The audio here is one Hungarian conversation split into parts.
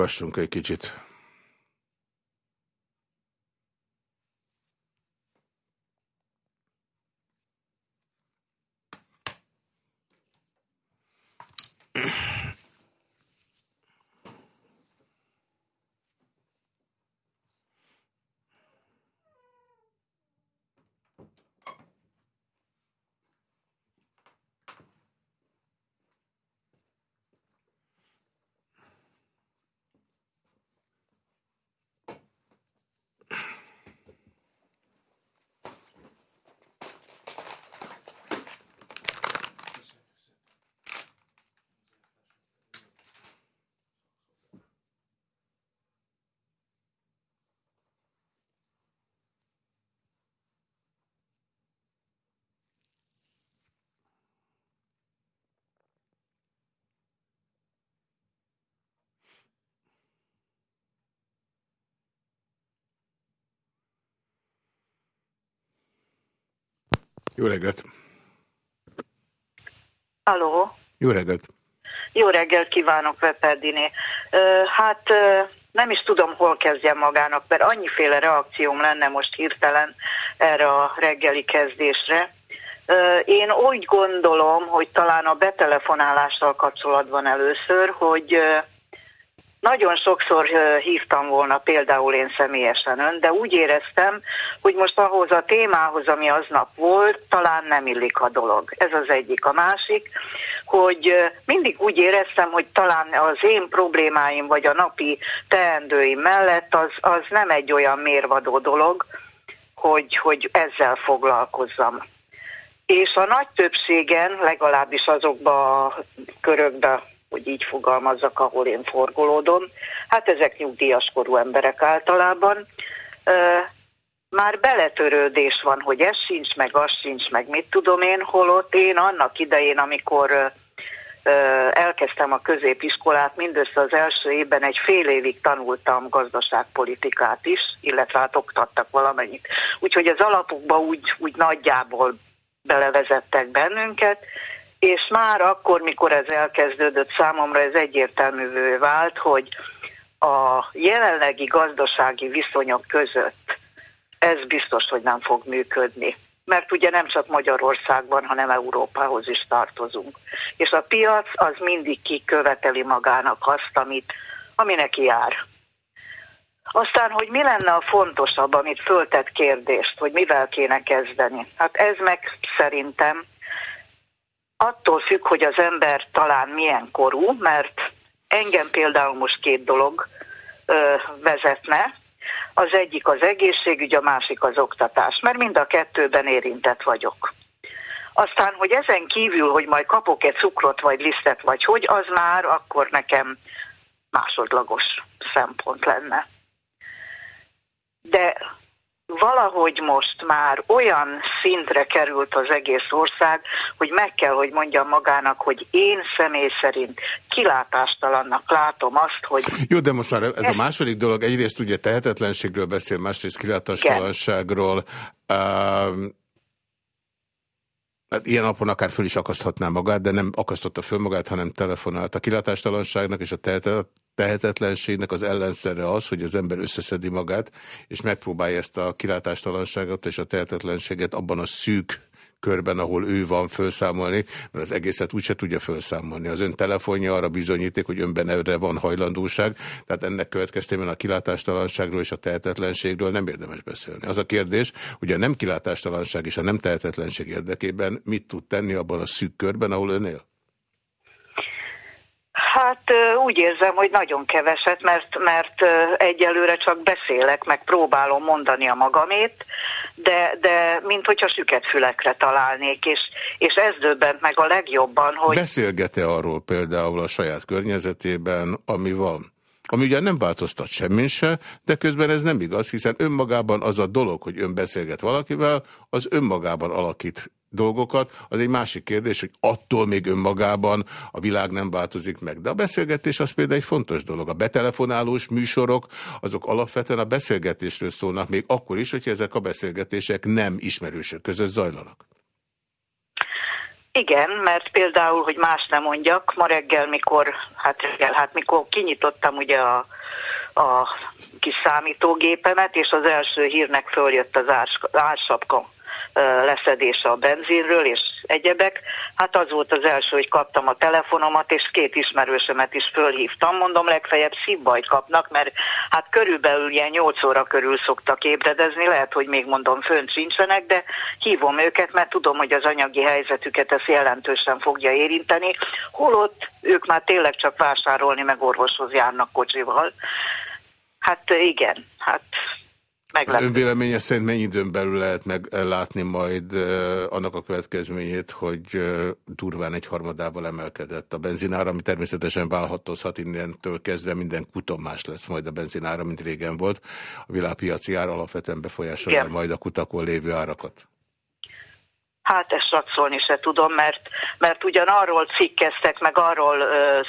hallgassunk egy kicsit. Jó reggelt! Aló, Jó reggelt! jó reggelt kívánok, Veperdiné. Hát nem is tudom, hol kezdjem magának, mert annyiféle reakcióm lenne most hirtelen erre a reggeli kezdésre. Én úgy gondolom, hogy talán a betelefonálással kapcsolatban először, hogy nagyon sokszor hívtam volna például én személyesen ön, de úgy éreztem, hogy most ahhoz a témához, ami aznap volt, talán nem illik a dolog. Ez az egyik. A másik, hogy mindig úgy éreztem, hogy talán az én problémáim vagy a napi teendőim mellett az, az nem egy olyan mérvadó dolog, hogy, hogy ezzel foglalkozzam. És a nagy többségen, legalábbis azokba a körökbe, hogy így fogalmazzak, ahol én forgolódom, hát ezek nyugdíjas korú emberek általában, már beletörődés van, hogy ez sincs, meg az sincs, meg mit tudom én, holott én annak idején, amikor elkezdtem a középiskolát, mindössze az első évben egy fél évig tanultam gazdaságpolitikát is, illetve hát oktattak valamennyit. Úgyhogy az alapokba úgy, úgy nagyjából belevezettek bennünket, és már akkor, mikor ez elkezdődött számomra, ez egyértelművé vált, hogy a jelenlegi gazdasági viszonyok között ez biztos, hogy nem fog működni. Mert ugye nem csak Magyarországban, hanem Európához is tartozunk. És a piac az mindig kiköveteli magának azt, amit, ami neki jár. Aztán, hogy mi lenne a fontosabb, amit föltett kérdést, hogy mivel kéne kezdeni. Hát ez meg szerintem attól függ, hogy az ember talán milyen korú, mert engem például most két dolog ö, vezetne. Az egyik az egészségügy, a másik az oktatás, mert mind a kettőben érintett vagyok. Aztán, hogy ezen kívül, hogy majd kapok-e cukrot, vagy lisztet, vagy hogy, az már akkor nekem másodlagos szempont lenne. De valahogy most már olyan szintre került az egész ország, hogy meg kell, hogy mondjam magának, hogy én személy szerint kilátástalannak látom azt, hogy... Jó, de most már ez a második dolog, egyrészt ugye tehetetlenségről beszél, másrészt kilátástalanságról. Um, Hát ilyen napon akár föl is akaszthatná magát, de nem akasztotta föl magát, hanem telefonált. A kilátástalanságnak és a tehetetlenségnek az ellenszere az, hogy az ember összeszedi magát, és megpróbálja ezt a kilátástalanságot és a tehetetlenséget abban a szűk körben, ahol ő van, felszámolni, mert az egészet úgyse tudja felszámolni. Az ön telefonja arra bizonyíték, hogy önben erre van hajlandóság, tehát ennek következtében a kilátástalanságról és a tehetetlenségről nem érdemes beszélni. Az a kérdés, hogy a nem kilátástalanság és a nem tehetetlenség érdekében mit tud tenni abban a szűk körben, ahol ön él? Hát úgy érzem, hogy nagyon keveset, mert, mert egyelőre csak beszélek, meg próbálom mondani a magamét, de, de mint hogyha süket fülekre találnék, és, és ez döbbent meg a legjobban, hogy... Beszélget-e arról például a saját környezetében, ami van? Ami ugye nem változtat semmin se, de közben ez nem igaz, hiszen önmagában az a dolog, hogy ön beszélget valakivel, az önmagában alakít dolgokat, az egy másik kérdés, hogy attól még önmagában a világ nem változik meg. De a beszélgetés az például egy fontos dolog. A betelefonálós műsorok, azok alapvetően a beszélgetésről szólnak, még akkor is, hogyha ezek a beszélgetések nem ismerősök között zajlanak. Igen, mert például, hogy más nem mondjak, ma reggel, mikor, hát reggel, hát mikor kinyitottam ugye a, a kis számítógépemet, és az első hírnek följött az árs, ársapka leszedése a benzinről és egyebek. Hát az volt az első, hogy kaptam a telefonomat, és két ismerősömet is fölhívtam. Mondom, legfeljebb szívbajt kapnak, mert hát körülbelül ilyen 8 óra körül szoktak ébredezni, lehet, hogy még mondom, fönt sincsenek, de hívom őket, mert tudom, hogy az anyagi helyzetüket ez jelentősen fogja érinteni, holott ők már tényleg csak vásárolni, meg orvoshoz járnak kocsival. Hát igen, hát Meglepő. Az önvéleménye szerint mennyi időn belül lehet meglátni majd annak a következményét, hogy durván egy harmadával emelkedett a benzinára, ami természetesen válhatozhat innentől kezdve minden kuton más lesz majd a benzinára, mint régen volt. A világpiaci ár alapvetően befolyásolja majd a kutakon lévő árakat. Hát ezt satszolni se tudom, mert, mert ugyanarról cikkeztek, meg arról uh,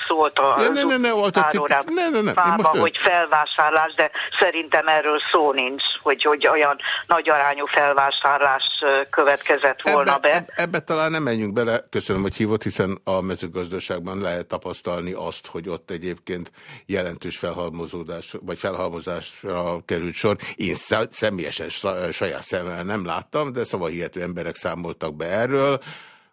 szólt a ne, ne, ne, ne, volt a cikk... ne, ne, ne. Fába, hogy felvásárlás, de szerintem erről szó nincs, hogy, hogy olyan nagy arányú felvásárlás következett volna ebbe, be. Ebbe, ebbe talán nem menjünk bele, köszönöm, hogy hívott, hiszen a mezőgazdaságban lehet tapasztalni azt, hogy ott egyébként jelentős felhalmozódás, vagy felhalmozásra került sor. Én személyesen saját szemmel nem láttam, de szavahihető emberek számoltak számoltak be erről,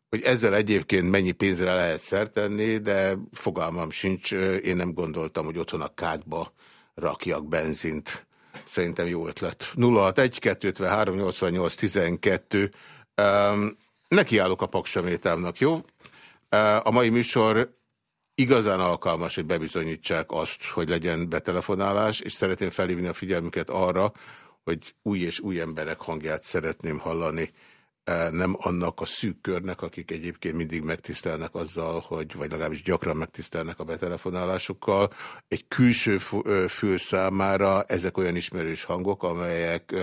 hogy ezzel egyébként mennyi pénzre lehet szertenni, de fogalmam sincs, én nem gondoltam, hogy otthon a kádba rakjak benzint. Szerintem jó ötlet. 061 253 88 12 um, Nekiállok a paksamétámnak, jó? A mai műsor igazán alkalmas, hogy bebizonyítsák azt, hogy legyen betelefonálás, és szeretném felhívni a figyelmüket arra, hogy új és új emberek hangját szeretném hallani nem annak a szűk körnek, akik egyébként mindig megtisztelnek azzal, hogy, vagy legalábbis gyakran megtisztelnek a betelefonálásukkal. Egy külső fül számára ezek olyan ismerős hangok, amelyek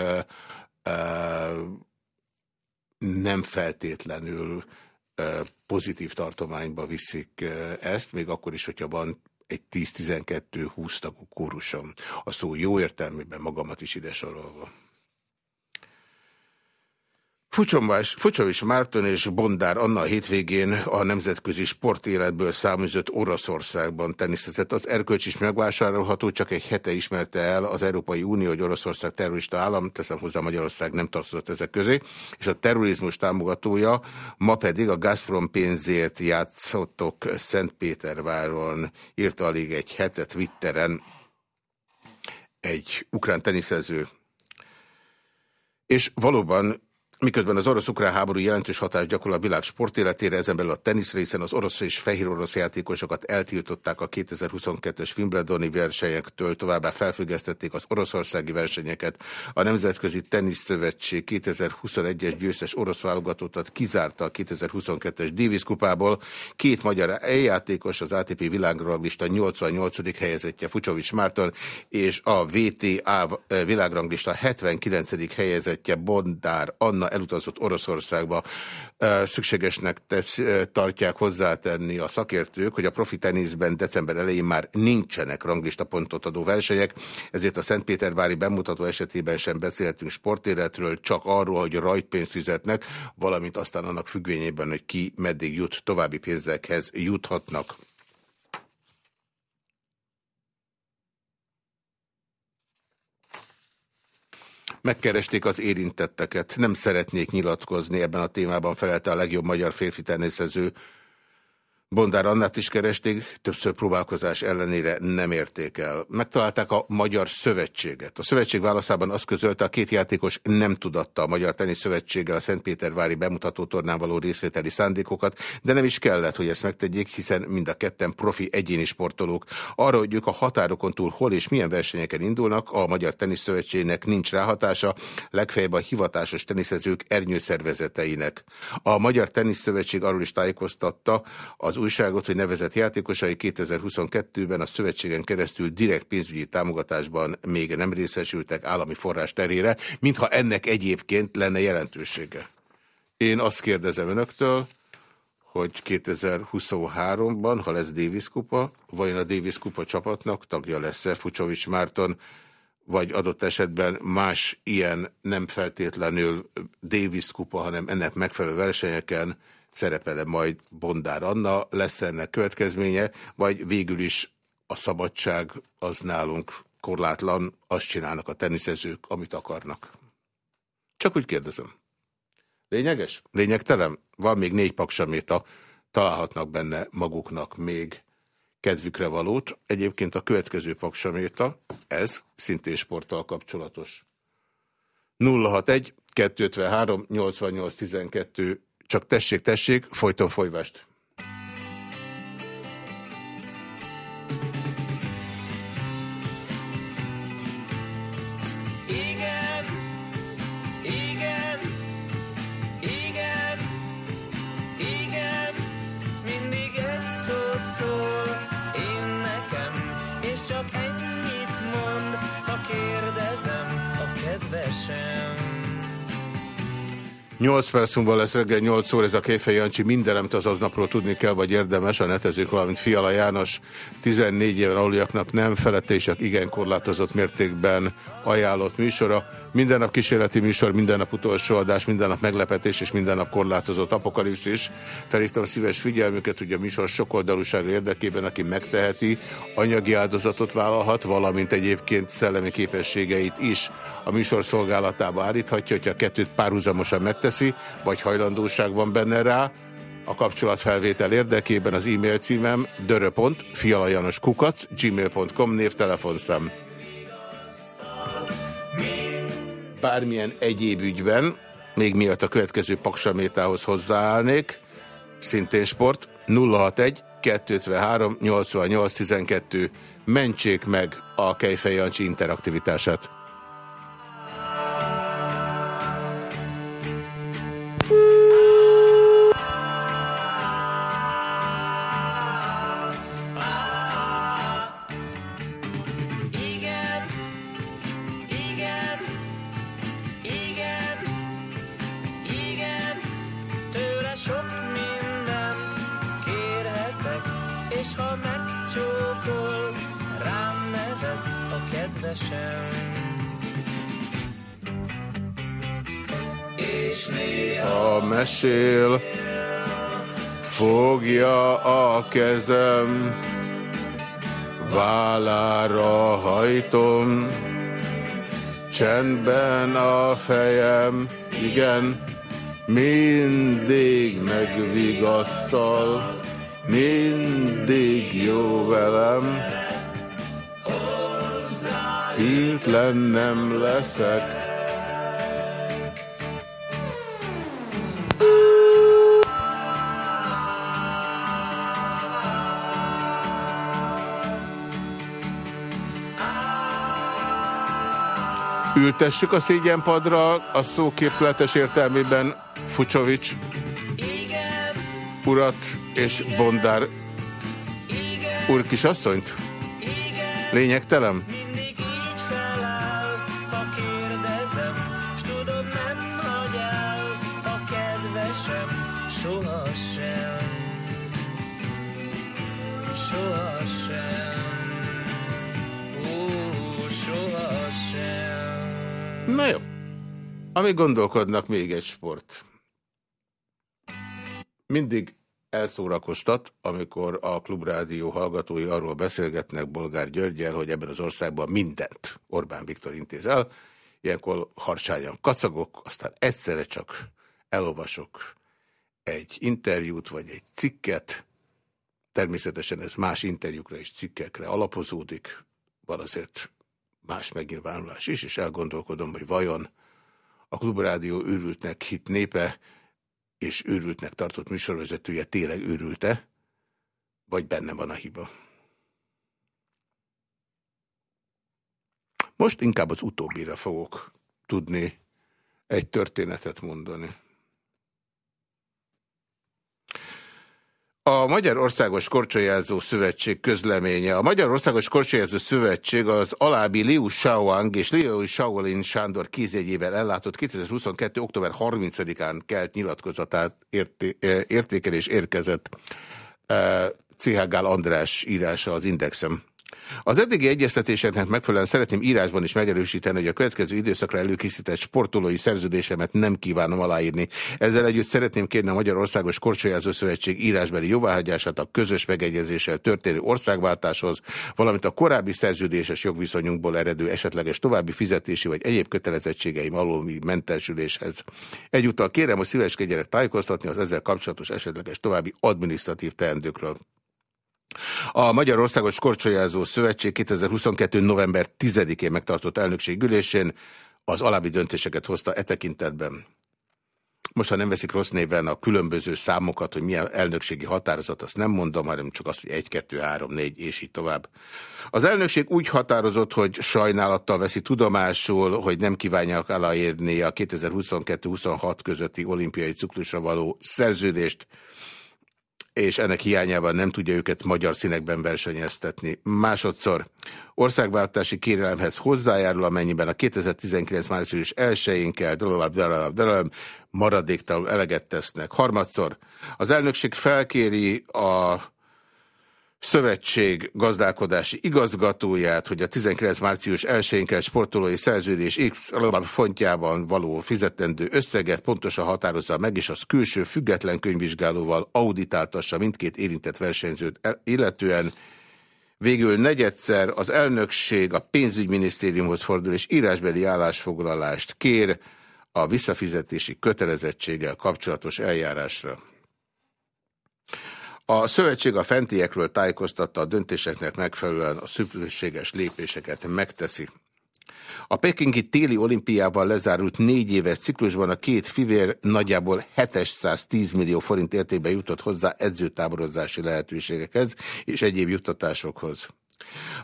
nem feltétlenül pozitív tartományba viszik ezt, még akkor is, hogyha van egy 10-12-20 tagú kórusom. A szó jó értelmében magamat is ide sorolva. Fucsovics Márton és Bondár Anna a hétvégén a nemzetközi sportéletből száműzött Oroszországban teniszezett. Az erkölcs is megvásárolható, csak egy hete ismerte el az Európai Unió, hogy Oroszország terrorista állam, teszem hozzá Magyarország nem tartozott ezek közé, és a terrorizmus támogatója, ma pedig a Gazprom pénzért játszottok Szentpéterváron, írta alig egy hetet Twitteren egy ukrán teniszező. És valóban Miközben az orosz-ukrán háború jelentős hatást gyakorol a világ sportéletére, ezen belül a tenisz részen az orosz és fehér orosz játékosokat eltiltották a 2022-es Wimbledoni versenyektől, továbbá felfüggesztették az oroszországi versenyeket. A Nemzetközi Teniszszövetség 2021-es győztes orosz válogatottat kizárta a 2022-es Davis kupából. Két magyar eljátékos, az ATP világranglista 88. helyezettje Fucsovics Márton, és a VTA világranglista 79. helyezettje Bondár Anna elutazott Oroszországba. Szükségesnek tesz, tartják hozzátenni a szakértők, hogy a profi teniszben december elején már nincsenek ranglista pontot adó versenyek, ezért a Szentpétervári bemutató esetében sem beszélhetünk sportéletről, csak arról, hogy rajtpénzt fizetnek, valamint aztán annak függvényében, hogy ki meddig jut, további pénzekhez juthatnak. Megkeresték az érintetteket, nem szeretnék nyilatkozni. Ebben a témában, felelte a legjobb magyar férfi természetező Bondár Annát is keresték, többször próbálkozás ellenére nem érték el. Megtalálták a Magyar Szövetséget. A szövetség válaszában azt közölte, a két játékos nem tudatta a Magyar Tenisz Szövetséggel a Szentpétervári bemutató tornán való részvételi szándékokat, de nem is kellett, hogy ezt megtegyék, hiszen mind a ketten profi egyéni sportolók. Arra, hogy ők a határokon túl hol és milyen versenyeken indulnak, a Magyar Tenisz Szövetségnek nincs ráhatása, legfeljebb a hivatásos teniszezők ernyőszervezeteinek. A Magyar Tenisz Szövetség arról is tájékoztatta az újságot, hogy nevezett játékosai 2022-ben a szövetségen keresztül direkt pénzügyi támogatásban még nem részesültek állami forrás terére, mintha ennek egyébként lenne jelentősége. Én azt kérdezem önöktől, hogy 2023-ban, ha lesz Davis kupa, vajon a Davis kupa csapatnak tagja lesz-e Fucsovics Márton, vagy adott esetben más ilyen nem feltétlenül Davis kupa, hanem ennek megfelelő versenyeken szerepele majd Bondár Anna, lesz ennek következménye, vagy végül is a szabadság az nálunk korlátlan, azt csinálnak a teniszezők, amit akarnak. Csak úgy kérdezem. Lényeges? Lényegtelen? Van még négy paksaméta, találhatnak benne maguknak még kedvükre valót. Egyébként a következő paksaméta, ez szintén sporttal kapcsolatos. 061 253 88 12 csak tessék, tessék, folyton folyvást. 8 perc múlva lesz reggel 8 óra, ez a Kéfej Jancsi, minden, amit az aznapról tudni kell, vagy érdemes, a netezők, valamint Fiala János 14 éven aluliaknak nem felette és igen korlátozott mértékben ajánlott műsora. Minden nap kísérleti műsor, minden nap utolsó adás, minden nap meglepetés és minden nap korlátozott apokalipszis. Felhívtam szíves figyelmüket, hogy a műsor sokoldalúsága érdekében, aki megteheti, anyagi áldozatot vállalhat, valamint egyébként szellemi képességeit is. A műsor szolgálatába állíthatja, hogyha a kettőt párhuzamosan megteszi, vagy hajlandóság van benne rá, a kapcsolatfelvétel érdekében az e-mail címem dörö.fialajanoskukac gmail.com névtelefonszám bármilyen egyéb ügyben, még miatt a következő paksamétához hozzáállnék, szintén sport, 061 253 88 12 mentsék meg a Kejfej Jancsi interaktivitását. Mesél, fogja a kezem, vállára hajtom, csendben a fejem, igen, mindig megvigasztal, mindig jó velem, hűtlen nem leszek, Ültessük a szégyenpadra a szó képletes értelmében Fucsovics urat és Bondár úr kisasszonyt? Lényegtelen? Na jó. Ami gondolkodnak, még egy sport. Mindig elszórakoztat, amikor a Klubrádió hallgatói arról beszélgetnek Bolgár Györgyel, hogy ebben az országban mindent Orbán Viktor intéz el. Ilyenkor harcsányan kacagok, aztán egyszerre csak elolvasok egy interjút vagy egy cikket. Természetesen ez más interjúkra és cikkekre alapozódik. Van azért más megnyilvánulás is, és elgondolkodom, hogy vajon a Klubrádió őrültnek hit népe és őrültnek tartott műsorvezetője tényleg őrülte, vagy benne van a hiba. Most inkább az utóbbira fogok tudni egy történetet mondani. A Magyar Országos Korcsolyázó Szövetség közleménye. A Magyar Országos Korcsolyázó Szövetség az alábbi Liu Shaoang és Liu Shaolin Sándor kézjegyével ellátott 2022. október 30-án kelt nyilatkozatát érté értékelés érkezett C.H. Gál András írása az Indexem. Az eddigi egyeztetéseknek megfelelően szeretném írásban is megerősíteni, hogy a következő időszakra előkészített sportolói szerződésemet nem kívánom aláírni. Ezzel együtt szeretném kérni a Magyarországos Korcsolyázó Szövetség írásbeli jóváhagyását a közös megegyezéssel történő országváltáshoz, valamint a korábbi szerződéses jogviszonyunkból eredő esetleges további fizetési vagy egyéb kötelezettségeim alól mentesüléshez. Egyúttal kérem, hogy szíveskedjenek tájékoztatni az ezzel kapcsolatos esetleges további adminisztratív teendőkről. A Magyarországos Korcsolyázó Szövetség 2022. november 10-én megtartott elnökségülésén az alábbi döntéseket hozta e tekintetben. Most, ha nem veszik rossz néven a különböző számokat, hogy milyen elnökségi határozat, azt nem mondom, hanem csak azt, hogy 1, 2, 3, 4, és így tovább. Az elnökség úgy határozott, hogy sajnálattal veszi tudomásul, hogy nem kívánják aláírni a 2022-26 közötti olimpiai ciklusra való szerződést, és ennek hiányában nem tudja őket magyar színekben versenyeztetni. Másodszor országváltási kérelemhez hozzájárul, amennyiben a 2019 március 1-én kell maradéktalanul eleget tesznek. Harmadszor az elnökség felkéri a szövetség igazgatóját, hogy a 19 március 1-én kell sportolói szerződés X fontjában való fizetendő összeget pontosan határozza meg, és az külső független könyvvizsgálóval auditáltassa mindkét érintett versenyzőt illetően. Végül negyedszer az elnökség a pénzügyminisztériumhoz fordul, és írásbeli állásfoglalást kér a visszafizetési kötelezettséggel kapcsolatos eljárásra. A szövetség a fentiekről tájékoztatta a döntéseknek megfelelően a szükséges lépéseket megteszi. A pekingi téli olimpiával lezárult négy éves ciklusban a két fivér nagyjából 710 millió forint értékben jutott hozzá edzőtáborozási lehetőségekhez és egyéb juttatásokhoz.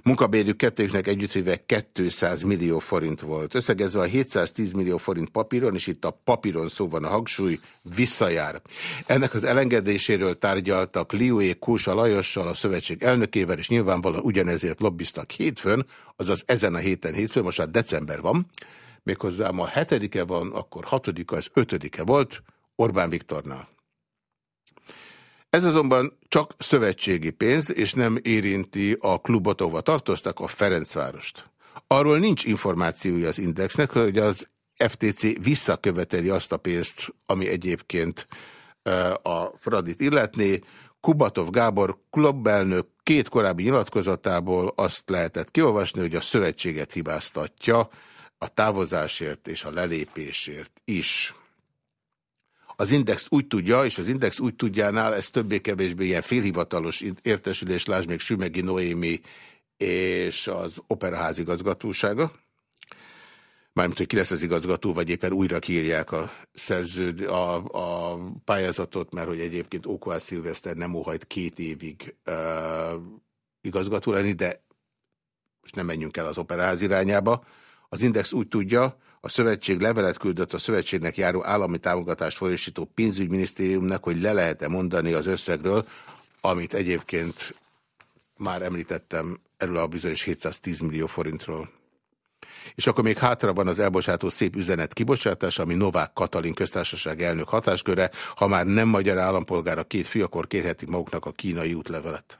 Munkabérjük kettőknek együttvéve 200 millió forint volt. Összegezve a 710 millió forint papíron, és itt a papíron szó van a hangsúly, visszajár. Ennek az elengedéséről tárgyaltak Liué Kósa Lajossal, a szövetség elnökével, és nyilvánvalóan ugyanezért lobbiztak hétfőn, azaz ezen a héten hétfőn, most már december van, méghozzá ma hetedike van, akkor hatodika, ez ötödike volt, Orbán Viktornál. Ez azonban csak szövetségi pénz, és nem érinti a klubot, ahova tartoztak, a Ferencvárost. Arról nincs információja az Indexnek, hogy az FTC visszaköveteli azt a pénzt, ami egyébként a Fradit illetné. Kubatov Gábor klubelnök két korábbi nyilatkozatából azt lehetett kiolvasni, hogy a szövetséget hibáztatja a távozásért és a lelépésért is. Az Index úgy tudja, és az Index úgy tudjánál, ez többé-kevésbé ilyen félhivatalos értesülés, lásd még Sümegi Noémi és az Operaház igazgatósága. Mármint, hogy ki lesz az igazgató, vagy éppen újra kiírják a, szerződ, a, a pályázatot, mert hogy egyébként Okvál Szilveszter nem óhajt két évig uh, igazgató lenni, de most nem menjünk el az Operaház irányába. Az Index úgy tudja, a szövetség levelet küldött a szövetségnek járó állami támogatást folyosító pénzügyminisztériumnak, hogy le lehet-e mondani az összegről, amit egyébként már említettem erről a bizonyos 710 millió forintról. És akkor még hátra van az elbocsátó szép üzenet kibocsátása, ami Novák Katalin köztársaság elnök hatásköre. Ha már nem magyar állampolgár a két fiú, akkor kérhetik maguknak a kínai útlevelet.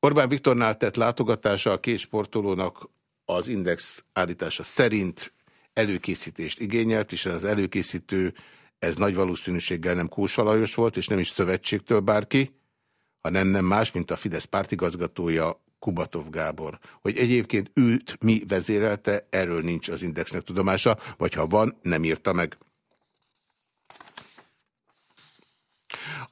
Orbán Viktornál tett látogatása a két sportolónak az Index állítása szerint előkészítést igényelt, és az előkészítő ez nagy valószínűséggel nem Kósa volt, és nem is szövetségtől bárki, hanem nem más, mint a Fidesz pártigazgatója Kubatov Gábor. Hogy egyébként őt mi vezérelte, erről nincs az Indexnek tudomása, vagy ha van, nem írta meg.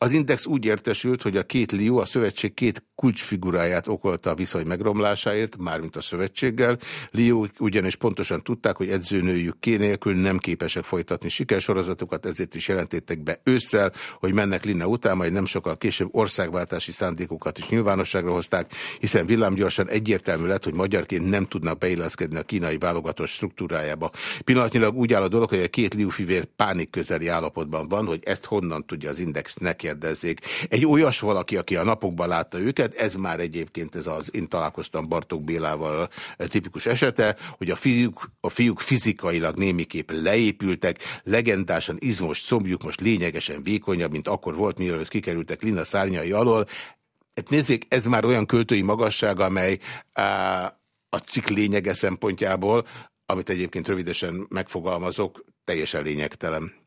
Az Index úgy értesült, hogy a két lió a szövetség két kulcsfiguráját okolta a viszony megromlásáért, mármint a szövetséggel. Lió ugyanis pontosan tudták, hogy edzőnőjük ké nélkül nem képesek folytatni sikersorozatokat, ezért is jelentettek be ősszel, hogy mennek Linne után, majd nem sokkal később országváltási szándékokat is nyilvánosságra hozták, hiszen villámgyorsan egyértelmű lett, hogy magyarként nem tudnak beilleszkedni a kínai válogatott struktúrájába. Pillanatnyilag úgy áll a dolog, hogy a két liúfivér pánik közeli állapotban van, hogy ezt honnan tudja az Index, ne kérdezzék. Egy olyas valaki, aki a napokban látta őket, ez már egyébként ez az, én találkoztam Bartók Bélával tipikus esete, hogy a fiúk, a fiúk fizikailag némiképp leépültek, legendásan izmos combjuk most lényegesen vékonyabb, mint akkor volt, mielőtt kikerültek Lina szárnyai alól. Hát nézzék, ez már olyan költői magasság, amely a cikk lényege szempontjából, amit egyébként rövidesen megfogalmazok, teljesen lényegtelen.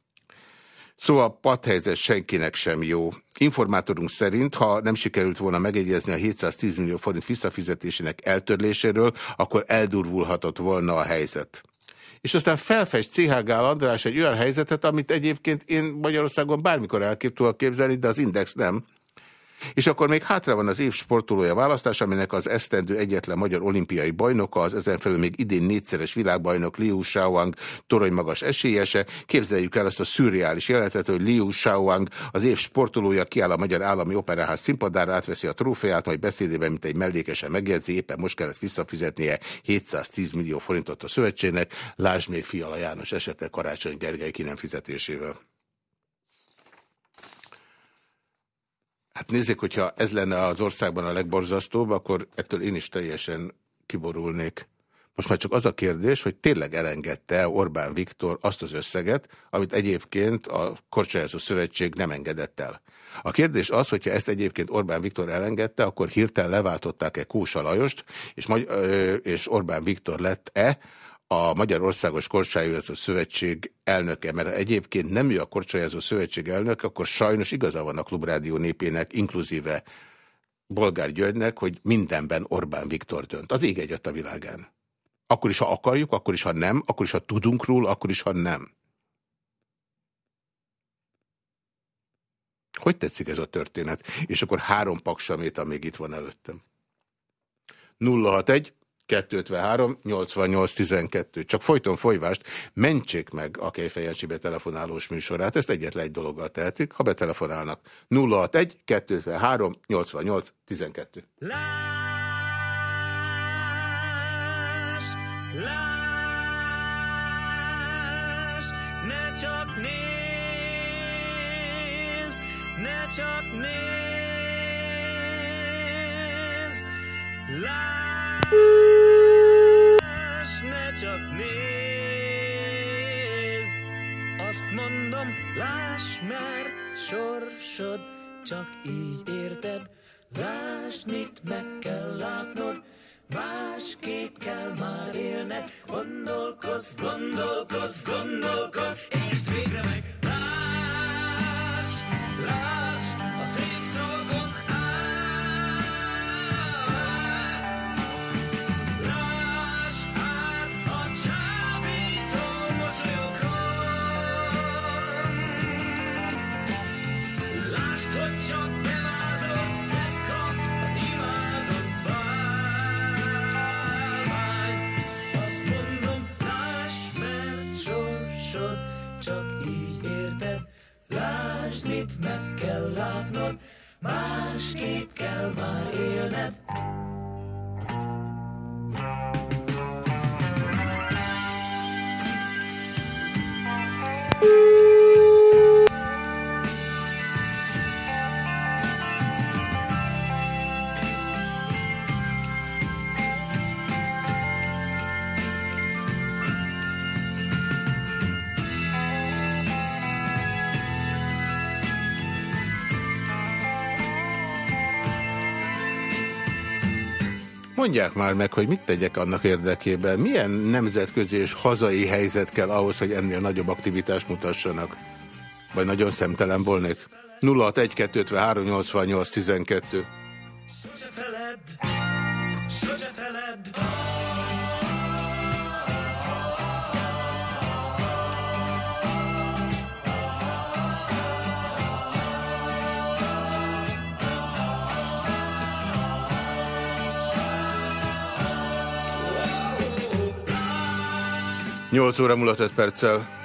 Szóval padhelyzet senkinek sem jó. Informátorunk szerint, ha nem sikerült volna megegyezni a 710 millió forint visszafizetésének eltörléséről, akkor eldurvulhatott volna a helyzet. És aztán felfest CH András egy olyan helyzetet, amit egyébként én Magyarországon bármikor elkép tudok képzelni, de az Index nem. És akkor még hátra van az év sportolója választás, aminek az esztendő egyetlen magyar olimpiai bajnoka, az ezen felül még idén négyszeres világbajnok Liu Shaoang torony magas esélyese. Képzeljük el azt a szürreális jelenetet, hogy Liu Shaoang az év sportolója kiáll a Magyar Állami Operaház színpadára, átveszi a trófeát, majd beszédében, mint egy mellékesen megjegyzi, éppen most kellett visszafizetnie 710 millió forintot a szövetségnek. Lásd még Fiala János esete Karácsony Gergely ki nem fizetésével. Hát nézzék, hogyha ez lenne az országban a legborzasztóbb, akkor ettől én is teljesen kiborulnék. Most már csak az a kérdés, hogy tényleg elengedte Orbán Viktor azt az összeget, amit egyébként a Korcsolyázó Szövetség nem engedett el. A kérdés az, hogyha ezt egyébként Orbán Viktor elengedte, akkor hirtelen leváltották-e Kósa Lajost, és, és Orbán Viktor lett-e, a Magyarországos Korcsolyázó Szövetség elnöke, mert egyébként nem ő a Korcsolyázó Szövetség elnök, akkor sajnos igaza van a Klubrádió népének, inkluzíve Bolgár Györgynek, hogy mindenben Orbán Viktor dönt. Az ég egyet a világán. Akkor is, ha akarjuk, akkor is, ha nem, akkor is, ha tudunk róla, akkor is, ha nem. Hogy tetszik ez a történet? És akkor három paksamét, amíg itt van előttem. 061 253 88 12. Csak folyton folyvást, mentsék meg a Kejfejancsibe telefonálós műsorát. Ezt egyetlen egy dologgal tehetik, ha betelefonálnak. 061 253 88 12. Láss, láss, ne csak nézz, ne csak nézz, láss ne csak nézd, azt mondom, láss, mert sorsod csak így érted. Lásd, mit meg kell látnod, másképp kell már élned. Gondolkozz, gondolkozz, gondolkozz, és végre meg. Láss, láss, meg kell látnod, másképp kell már élned. Mondják már meg, hogy mit tegyek annak érdekében. Milyen nemzetközi és hazai helyzet kell ahhoz, hogy ennél nagyobb aktivitást mutassanak? Vagy nagyon szemtelen volnék? 061 88 12 8 óra múlott 5 perccel.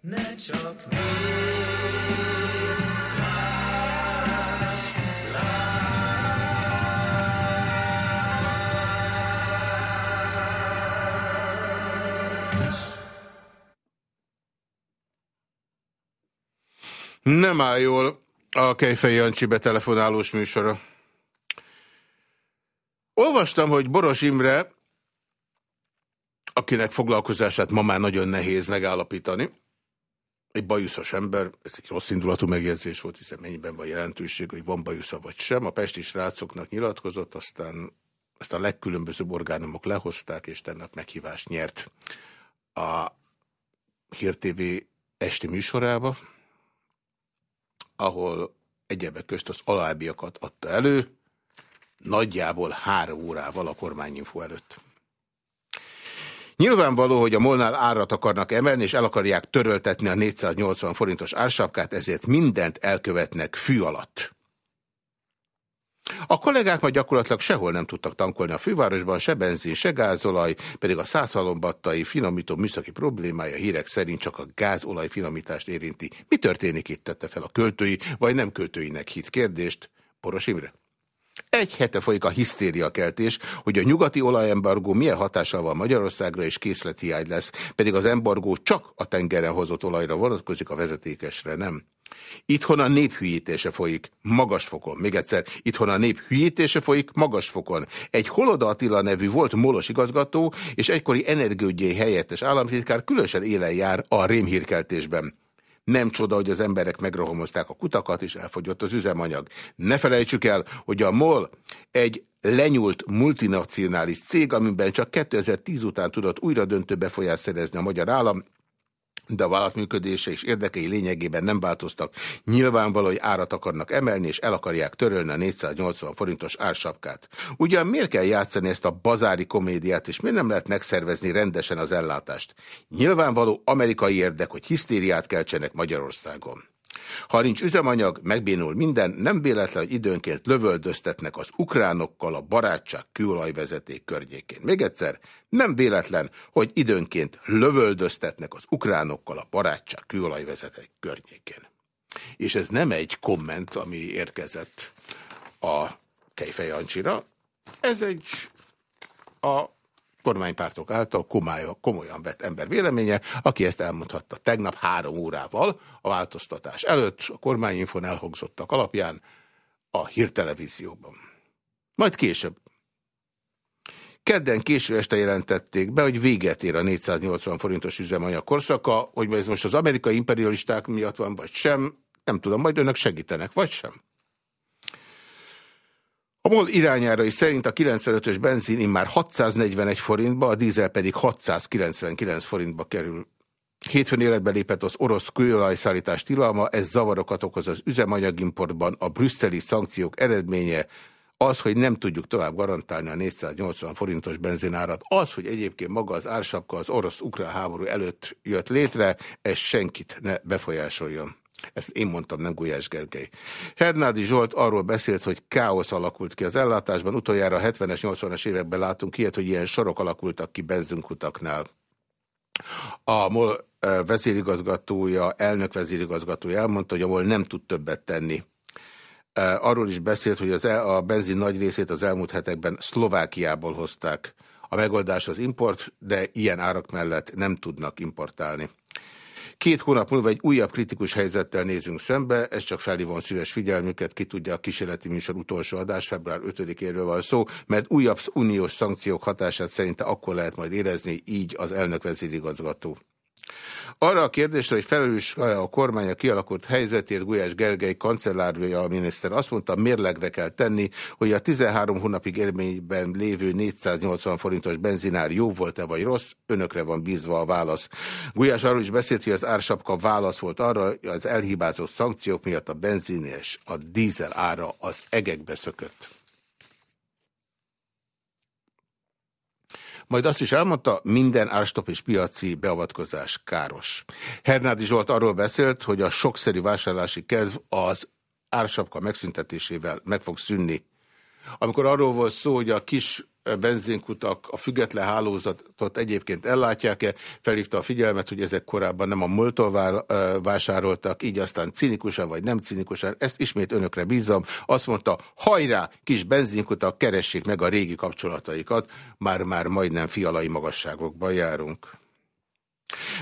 Ne csak nézd. Láss, Nem áll jól a Kejfej Jancsi betelefonálós műsora. Olvastam, hogy Boros Imre, akinek foglalkozását ma már nagyon nehéz megállapítani, egy bajuszos ember, ez egy rossz indulatú megjegyzés volt, hiszen mennyiben van jelentőség, hogy van bajusza vagy sem. A pesti srácoknak nyilatkozott, aztán ezt a legkülönbözőbb orgánumok lehozták, és tennek meghívást nyert a Hír TV esti műsorába, ahol egyebek közt az alábbiakat adta elő, nagyjából három órával a kormányinfo előtt. Nyilvánvaló, hogy a Molnál árat akarnak emelni, és el akarják töröltetni a 480 forintos ársapkát, ezért mindent elkövetnek fű alatt. A kollégák majd gyakorlatilag sehol nem tudtak tankolni a fővárosban, se benzin, se gázolaj, pedig a százhalombattai finomító műszaki problémája hírek szerint csak a gázolaj finomítást érinti. Mi történik itt, tette fel a költői, vagy nem költőinek hit kérdést? Poros Imre. Egy hete folyik a hisztériakeltés, hogy a nyugati olajembargó milyen hatással van Magyarországra, és készlethiány lesz, pedig az embargó csak a tengeren hozott olajra vonatkozik, a vezetékesre nem. Itthon a nép hülyítése folyik, magas fokon. Még egyszer, itthon a nép hülyítése folyik, magas fokon. Egy Holoda Attila nevű volt molos igazgató és egykori energiaügyi helyettes államtitkár különösen élen jár a rémhírkeltésben. Nem csoda, hogy az emberek megrohamozták a kutakat, és elfogyott az üzemanyag. Ne felejtsük el, hogy a MOL egy lenyúlt multinacionális cég, amiben csak 2010 után tudott újra döntő befolyást szerezni a magyar állam, de a vállalat működése és érdekei lényegében nem változtak. Nyilvánvaló, hogy árat akarnak emelni, és el akarják törölni a 480 forintos ársapkát. Ugyan miért kell játszani ezt a bazári komédiát, és miért nem lehet megszervezni rendesen az ellátást? Nyilvánvaló amerikai érdek, hogy hisztériát keltsenek Magyarországon. Ha nincs üzemanyag, megbénul minden, nem véletlen, hogy időnként lövöldöztetnek az ukránokkal a barátság kőolajvezeték környékén. Még egyszer, nem véletlen, hogy időnként lövöldöztetnek az ukránokkal a barátság kőolajvezeték környékén. És ez nem egy komment, ami érkezett a Kejfej Jancsira, ez egy a kormánypártok által komolyan, vett ember véleménye, aki ezt elmondhatta tegnap három órával a változtatás előtt, a kormányinfon elhangzottak alapján a hírtelevízióban. Majd később. Kedden késő este jelentették be, hogy véget ér a 480 forintos üzemanyag korszaka, hogy ez most az amerikai imperialisták miatt van, vagy sem, nem tudom, majd önök segítenek, vagy sem. A MOL irányárai szerint a 95-ös benzin immár 641 forintba, a dízel pedig 699 forintba kerül. Hétfőn életbe lépett az orosz kőolajszállítás tilalma, ez zavarokat okoz az üzemanyagimportban, a brüsszeli szankciók eredménye az, hogy nem tudjuk tovább garantálni a 480 forintos benzinárat. Az, hogy egyébként maga az ársapka az orosz-ukrán háború előtt jött létre, ez senkit ne befolyásoljon. Ezt én mondtam, nem Gulyás Gergely. Hernádi Zsolt arról beszélt, hogy káosz alakult ki az ellátásban. Utoljára a 70-es, 80-as években látunk ilyet, hogy ilyen sorok alakultak ki benzinkutaknál. A MOL vezérigazgatója, elnök vezérigazgatója elmondta, hogy a MOL nem tud többet tenni. Arról is beszélt, hogy az, e- a benzin nagy részét az elmúlt hetekben Szlovákiából hozták. A megoldás az import, de ilyen árak mellett nem tudnak importálni. Két hónap múlva egy újabb kritikus helyzettel nézünk szembe, ez csak felhívom szíves figyelmüket, ki tudja a kísérleti műsor utolsó adás, február 5-éről van szó, mert újabb uniós szankciók hatását szerinte akkor lehet majd érezni, így az elnök vezérigazgató. Arra a kérdésre, hogy felelős a kormány a kialakult helyzetért, Gulyás Gergely kancellárja a miniszter azt mondta, mérlegre kell tenni, hogy a 13 hónapig élményben lévő 480 forintos benzinár jó volt-e vagy rossz, önökre van bízva a válasz. Gulyás arról is beszélt, hogy az ársapka válasz volt arra, hogy az elhibázott szankciók miatt a benzin és a dízel ára az egekbe szökött. Majd azt is elmondta, minden árstop és piaci beavatkozás káros. Hernádi Zsolt arról beszélt, hogy a sokszerű vásárlási kedv az ársapka megszüntetésével meg fog szűnni. Amikor arról volt szó, hogy a kis benzinkutak a független hálózatot egyébként ellátják-e, felhívta a figyelmet, hogy ezek korábban nem a múltól vásároltak, így aztán cinikusan vagy nem cinikusan, ezt ismét önökre bízom. Azt mondta, hajrá, kis benzinkutak, keressék meg a régi kapcsolataikat, már-már majdnem fialai magasságokban járunk.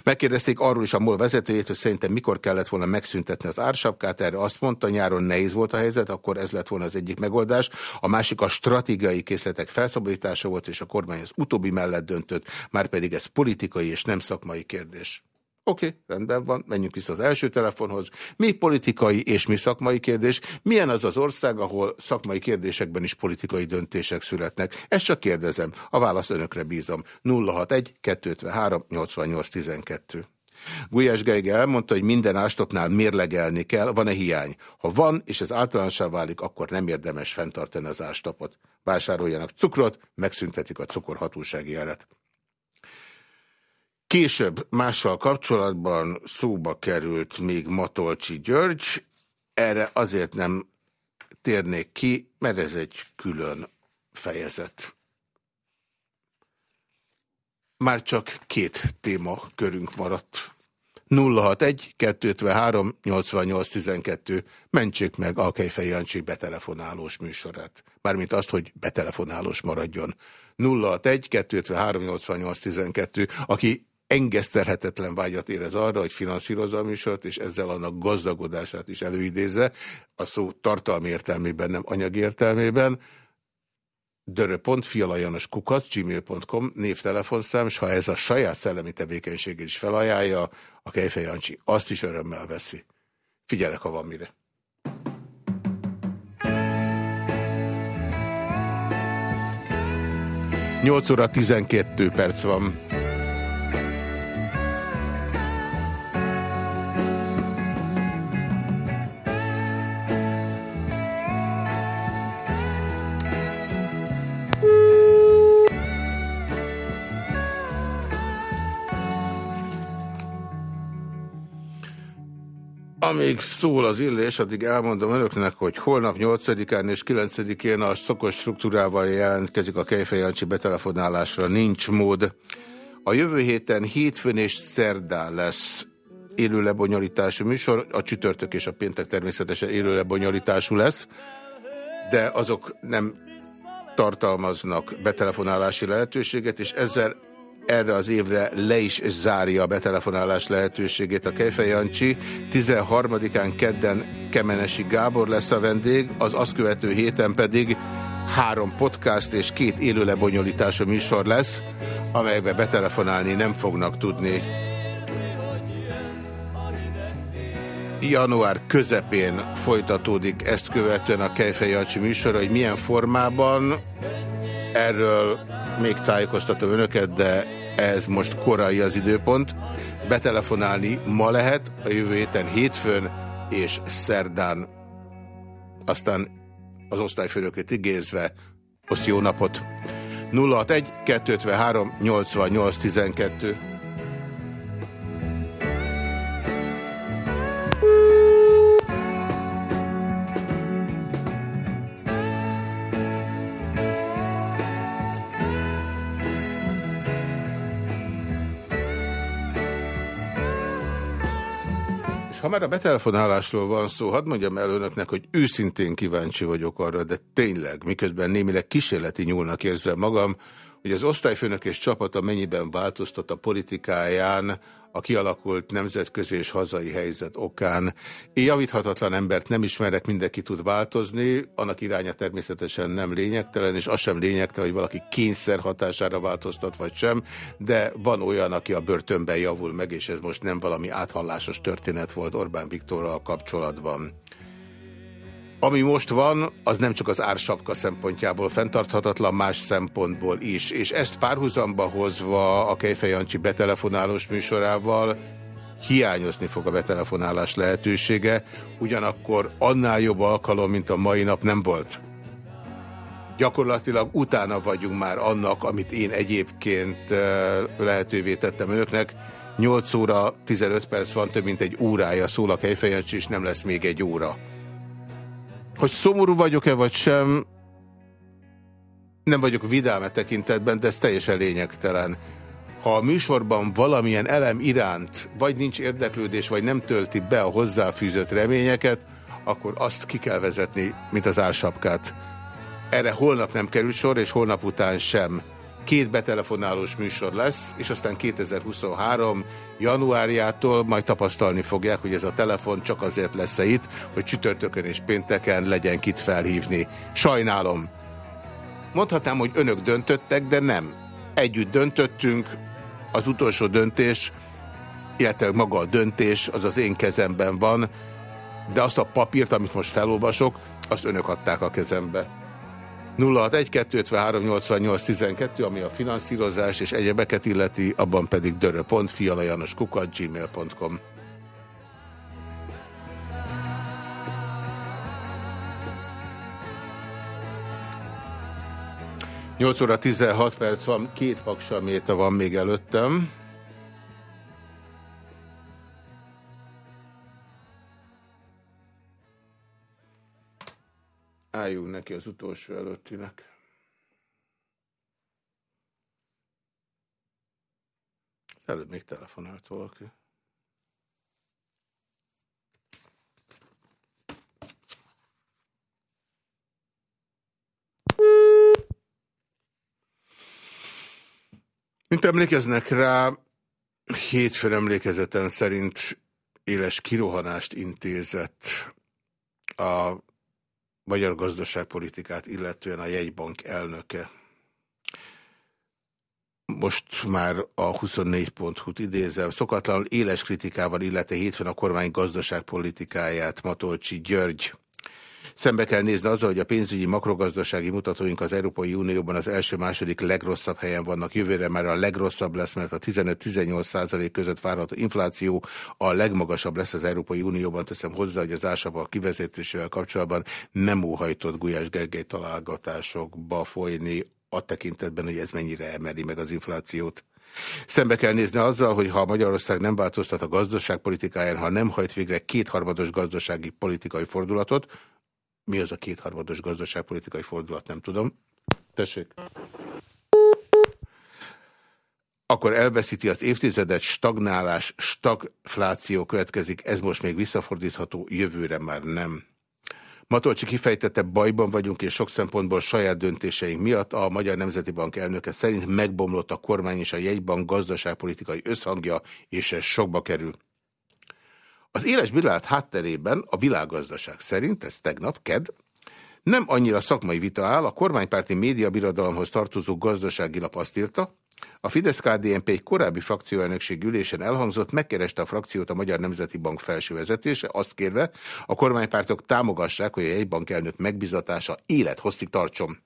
Megkérdezték arról is a MOL vezetőjét, hogy szerintem mikor kellett volna megszüntetni az ársapkát, erre azt mondta, nyáron nehéz volt a helyzet, akkor ez lett volna az egyik megoldás. A másik a stratégiai készletek felszabadítása volt, és a kormány az utóbbi mellett döntött, már pedig ez politikai és nem szakmai kérdés. Oké, okay, rendben van, menjünk vissza az első telefonhoz. Mi politikai és mi szakmai kérdés? Milyen az az ország, ahol szakmai kérdésekben is politikai döntések születnek? Ezt csak kérdezem. A választ önökre bízom. 061 253 88 12. Gulyás Geige elmondta, hogy minden ástopnál mérlegelni kell, van-e hiány. Ha van, és ez általánosá válik, akkor nem érdemes fenntartani az ástopot. Vásároljanak cukrot, megszüntetik a cukorhatósági árat. Később mással kapcsolatban szóba került még Matolcsi György, erre azért nem térnék ki, mert ez egy külön fejezet. Már csak két téma körünk maradt. 061 253 88 12. Mentsék meg a Kejfej Jancsi betelefonálós műsorát. Mármint azt, hogy betelefonálós maradjon. 061 253 88 12. Aki engesztelhetetlen vágyat érez arra, hogy finanszírozza a műsort, és ezzel annak gazdagodását is előidézze, a szó tartalmi értelmében, nem anyagi értelmében, kukac, gmail.com névtelefonszám, és ha ez a saját szellemi tevékenységét is felajánlja, a Kejfej Jancsi azt is örömmel veszi. Figyelek, ha van mire. Nyolc óra 12 perc van. Amíg szól az illés, addig elmondom önöknek, hogy holnap 8-án és 9-én a szokos struktúrával jelentkezik a Kejfej Jancsi betelefonálásra, nincs mód. A jövő héten hétfőn és szerdán lesz élő lebonyolítású műsor, a csütörtök és a péntek természetesen élő lebonyolítású lesz, de azok nem tartalmaznak betelefonálási lehetőséget, és ezzel erre az évre le is zárja a betelefonálás lehetőségét a Kejfej Jancsi. 13-án kedden Kemenesi Gábor lesz a vendég, az azt követő héten pedig három podcast és két élő lebonyolítású műsor lesz, amelybe betelefonálni nem fognak tudni. Január közepén folytatódik ezt követően a Kejfej Jancsi műsor, hogy milyen formában, erről még tájékoztatom önöket, de ez most korai az időpont. Betelefonálni ma lehet, a jövő héten hétfőn és szerdán. Aztán az osztályfőnöket igézve, azt jó napot! 061 253 88 12 Ha már a betelefonálásról van szó, hadd mondjam el önöknek, hogy őszintén kíváncsi vagyok arra, de tényleg, miközben némileg kísérleti nyúlnak érzem magam, hogy az osztályfőnök és csapata mennyiben változtat a politikáján a kialakult nemzetközi és hazai helyzet okán. Én javíthatatlan embert nem ismerek, mindenki tud változni, annak iránya természetesen nem lényegtelen, és az sem lényegtelen, hogy valaki kényszer hatására változtat vagy sem, de van olyan, aki a börtönben javul meg, és ez most nem valami áthallásos történet volt Orbán Viktorral kapcsolatban. Ami most van, az nem csak az ársapka szempontjából fenntarthatatlan, más szempontból is. És ezt párhuzamba hozva a Kejfej Jancsi betelefonálós műsorával hiányozni fog a betelefonálás lehetősége, ugyanakkor annál jobb alkalom, mint a mai nap nem volt. Gyakorlatilag utána vagyunk már annak, amit én egyébként eh, lehetővé tettem önöknek. 8 óra 15 perc van, több mint egy órája szól a Kejfejancsi, és nem lesz még egy óra. Hogy szomorú vagyok-e vagy sem, nem vagyok vidám tekintetben, de ez teljesen lényegtelen. Ha a műsorban valamilyen elem iránt vagy nincs érdeklődés, vagy nem tölti be a hozzáfűzött reményeket, akkor azt ki kell vezetni, mint az ársapkát. Erre holnap nem kerül sor, és holnap után sem két betelefonálós műsor lesz, és aztán 2023 januárjától majd tapasztalni fogják, hogy ez a telefon csak azért lesz -e itt, hogy csütörtökön és pénteken legyen kit felhívni. Sajnálom. Mondhatnám, hogy önök döntöttek, de nem. Együtt döntöttünk, az utolsó döntés, illetve maga a döntés, az az én kezemben van, de azt a papírt, amit most felolvasok, azt önök adták a kezembe. 061-253-88-12, ami a finanszírozás és egyebeket illeti, abban pedig dörö.fialajanoskukat gmail.com. Nyolc óra 16 perc van, két paksaméta van még előttem. Álljunk neki az utolsó előttinek. Az előbb még telefonált valaki. Mint emlékeznek rá, hétfőn emlékezeten szerint éles kirohanást intézett a magyar gazdaságpolitikát illetően a jegybank elnöke. Most már a 24.hu-t idézem. Szokatlanul éles kritikával illette hétfőn a kormány gazdaságpolitikáját Matolcsi György. Szembe kell nézni azzal, hogy a pénzügyi makrogazdasági mutatóink az Európai Unióban az első-második legrosszabb helyen vannak. Jövőre már a legrosszabb lesz, mert a 15-18 százalék között várható infláció a legmagasabb lesz az Európai Unióban. Teszem hozzá, hogy az a kivezetésével kapcsolatban nem óhajtott Gulyás Gergely találgatásokba folyni a tekintetben, hogy ez mennyire emeli meg az inflációt. Szembe kell nézni azzal, hogy ha Magyarország nem változtat a gazdaságpolitikáján, ha nem hajt végre kétharmados gazdasági politikai fordulatot, mi az a kétharmados gazdaságpolitikai fordulat, nem tudom. Tessék. Akkor elveszíti az évtizedet, stagnálás, stagfláció következik, ez most még visszafordítható, jövőre már nem. Matolcsi kifejtette, bajban vagyunk, és sok szempontból saját döntéseink miatt a Magyar Nemzeti Bank elnöke szerint megbomlott a kormány és a jegybank gazdaságpolitikai összhangja, és ez sokba kerül. Az éles világ hátterében a világgazdaság szerint, ez tegnap, KED, nem annyira szakmai vita áll, a kormánypárti médiabirodalomhoz tartozó gazdasági lap azt írta, a Fidesz-KDNP egy korábbi frakcióelnökség ülésen elhangzott, megkereste a frakciót a Magyar Nemzeti Bank felső vezetése, azt kérve, a kormánypártok támogassák, hogy a jegybank elnök megbizatása élethosszig tartson.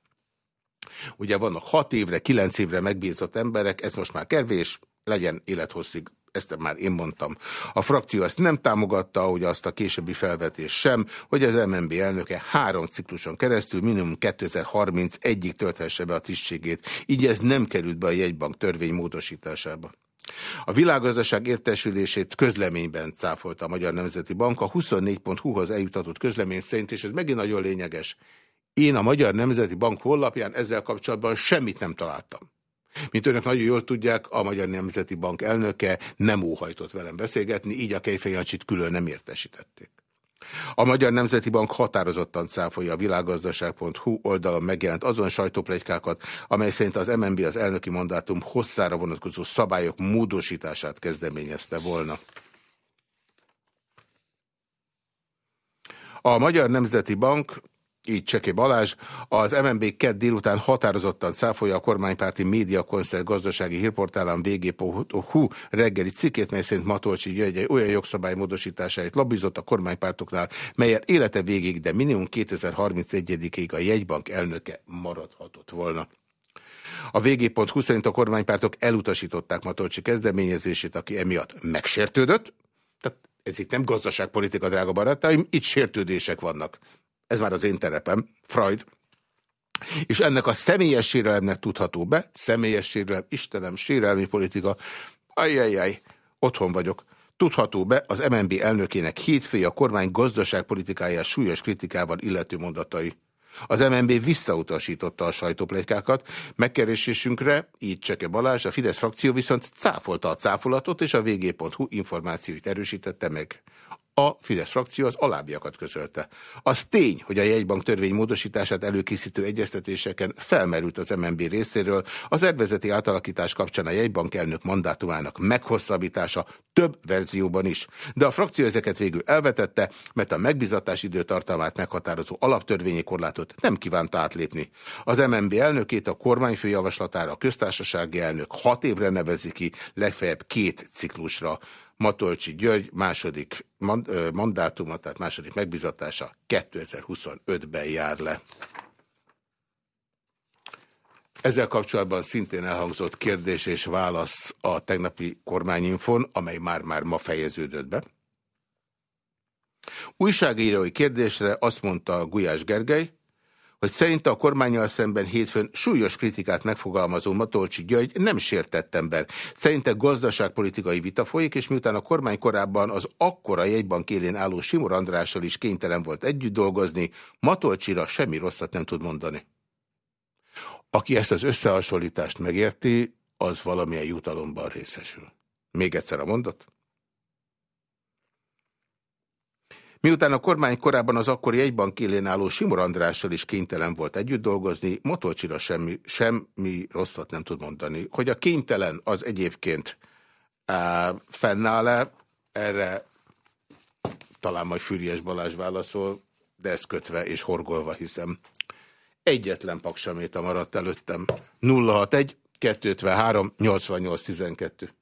Ugye vannak hat évre, kilenc évre megbízott emberek, ez most már kevés, legyen élethosszig ezt már én mondtam. A frakció ezt nem támogatta, hogy azt a későbbi felvetés sem, hogy az MNB elnöke három cikluson keresztül minimum 2031-ig tölthesse be a tisztségét, így ez nem került be a jegybank törvény módosításába. A világgazdaság értesülését közleményben cáfolta a Magyar Nemzeti Bank. A 24.hu-hoz eljutatott közlemény szerint, és ez megint nagyon lényeges, én a Magyar Nemzeti Bank honlapján ezzel kapcsolatban semmit nem találtam. Mint önök nagyon jól tudják, a Magyar Nemzeti Bank elnöke nem óhajtott velem beszélgetni, így a Kejfejancsit külön nem értesítették. A Magyar Nemzeti Bank határozottan cáfolja a világgazdaság.hu oldalon megjelent azon sajtóplegykákat, amely szerint az MNB az elnöki mandátum hosszára vonatkozó szabályok módosítását kezdeményezte volna. A Magyar Nemzeti Bank így Cseké Balázs, az MNB kedd délután határozottan száfolja a kormánypárti médiakoncert gazdasági hírportálán vg.hu reggeli cikkét, mely szerint Matolcsi egy olyan jogszabály módosításáért labbizott a kormánypártoknál, melyet élete végig, de minimum 2031-ig a jegybank elnöke maradhatott volna. A vg.hu szerint a kormánypártok elutasították Matolcsi kezdeményezését, aki emiatt megsértődött. Tehát ez itt nem gazdaságpolitika, drága barátaim, itt sértődések vannak ez már az én terepem, Freud, és ennek a személyes sérelemnek tudható be, személyes sérelem, Istenem, sérelmi politika, ajjajjaj, otthon vagyok, tudható be az MNB elnökének hétfői a kormány gazdaságpolitikáját súlyos kritikával illető mondatai. Az MNB visszautasította a sajtóplegykákat, megkeresésünkre, így Cseke Balázs, a Fidesz frakció viszont cáfolta a cáfolatot, és a vg.hu információit erősítette meg. A Fidesz frakció az alábbiakat közölte. Az tény, hogy a jegybank törvény módosítását előkészítő egyeztetéseken felmerült az MNB részéről az ervezeti átalakítás kapcsán a jegybank elnök mandátumának meghosszabbítása több verzióban is. De a frakció ezeket végül elvetette, mert a megbizatás időtartalmát meghatározó alaptörvényi korlátot nem kívánta átlépni. Az MNB elnökét a kormányfő javaslatára a köztársasági elnök hat évre nevezi ki, legfeljebb két ciklusra. Matolcsi György második mandátuma, tehát második megbizatása 2025-ben jár le. Ezzel kapcsolatban szintén elhangzott kérdés és válasz a tegnapi kormányinfon, amely már-már ma fejeződött be. Újságírói kérdésre azt mondta Gulyás Gergely, hogy szerinte a kormányjal szemben hétfőn súlyos kritikát megfogalmazó Matolcsi György nem sértett ember. Szerinte gazdaságpolitikai vita folyik, és miután a kormány korábban az akkora jegybank élén álló Simor Andrással is kénytelen volt együtt dolgozni, Matolcsira semmi rosszat nem tud mondani. Aki ezt az összehasonlítást megérti, az valamilyen jutalomban részesül. Még egyszer a mondat. Miután a kormány korábban az akkori egybank élén álló Simor Andrással is kénytelen volt együtt dolgozni, Motolcsira semmi, semmi rosszat nem tud mondani. Hogy a kénytelen az egyébként fennáll-e, erre talán majd Füriyes Balázs válaszol, de ezt kötve és horgolva hiszem. Egyetlen paksaméta maradt előttem. 061 253 88 12.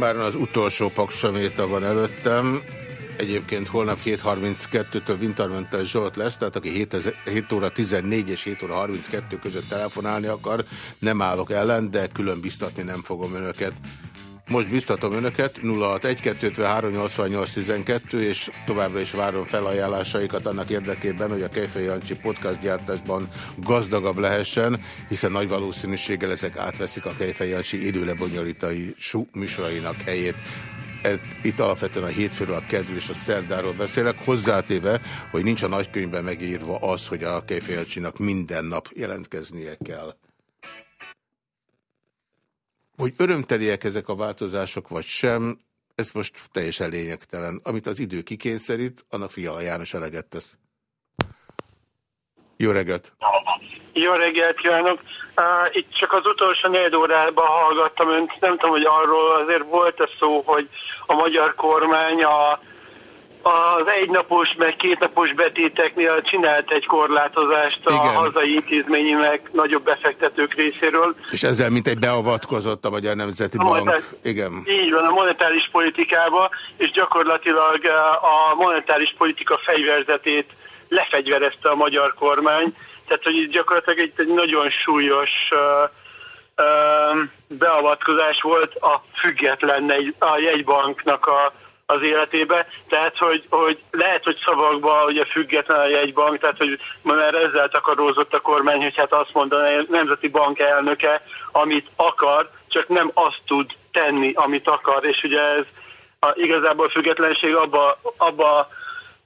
Immáron az utolsó paksaméta van előttem. Egyébként holnap 7.32-től Wintermantel Zsolt lesz, tehát aki 7, 7 óra 14 és 7 óra 32 között telefonálni akar, nem állok ellen, de külön biztatni nem fogom önöket. Most biztatom önöket 061-253-88-12, és továbbra is várom felajánlásaikat annak érdekében, hogy a Kejfej Jancsi podcast gyártásban gazdagabb lehessen, hiszen nagy valószínűséggel ezek átveszik a Kejfej Jancsi élő lebonyolítai műsorainak helyét. Itt alapvetően a hétfőről, a kedvül és a szerdáról beszélek, hozzátéve, hogy nincs a nagykönyvben megírva az, hogy a Kejfej Jancsinak minden nap jelentkeznie kell. Hogy örömteliek ezek a változások, vagy sem, ez most teljesen lényegtelen. Amit az idő kikényszerít, annak Fiala János eleget tesz. Jó reggelt! Jó reggelt kívánok! Uh, itt csak az utolsó négy órában hallgattam önt, nem tudom, hogy arról azért volt-e szó, hogy a magyar kormány a az egynapos, meg kétnapos betéteknél csinált egy korlátozást a Igen. hazai intézményi, meg nagyobb befektetők részéről. És ezzel mint egy beavatkozott a Magyar Nemzeti a Bank. Monetár... Igen. Így van, a monetáris politikába, és gyakorlatilag eh, a monetáris politika fegyverzetét lefegyverezte a magyar kormány. Tehát, hogy itt gyakorlatilag egy, egy nagyon súlyos uh, beavatkozás volt a független a jegybanknak a az életébe, tehát hogy, hogy lehet, hogy szavakban ugye független a jegybank, tehát hogy már ezzel takarózott a kormány, hogy hát azt mondaná a Nemzeti Bank elnöke, amit akar, csak nem azt tud tenni, amit akar, és ugye ez a, igazából a függetlenség abba, abba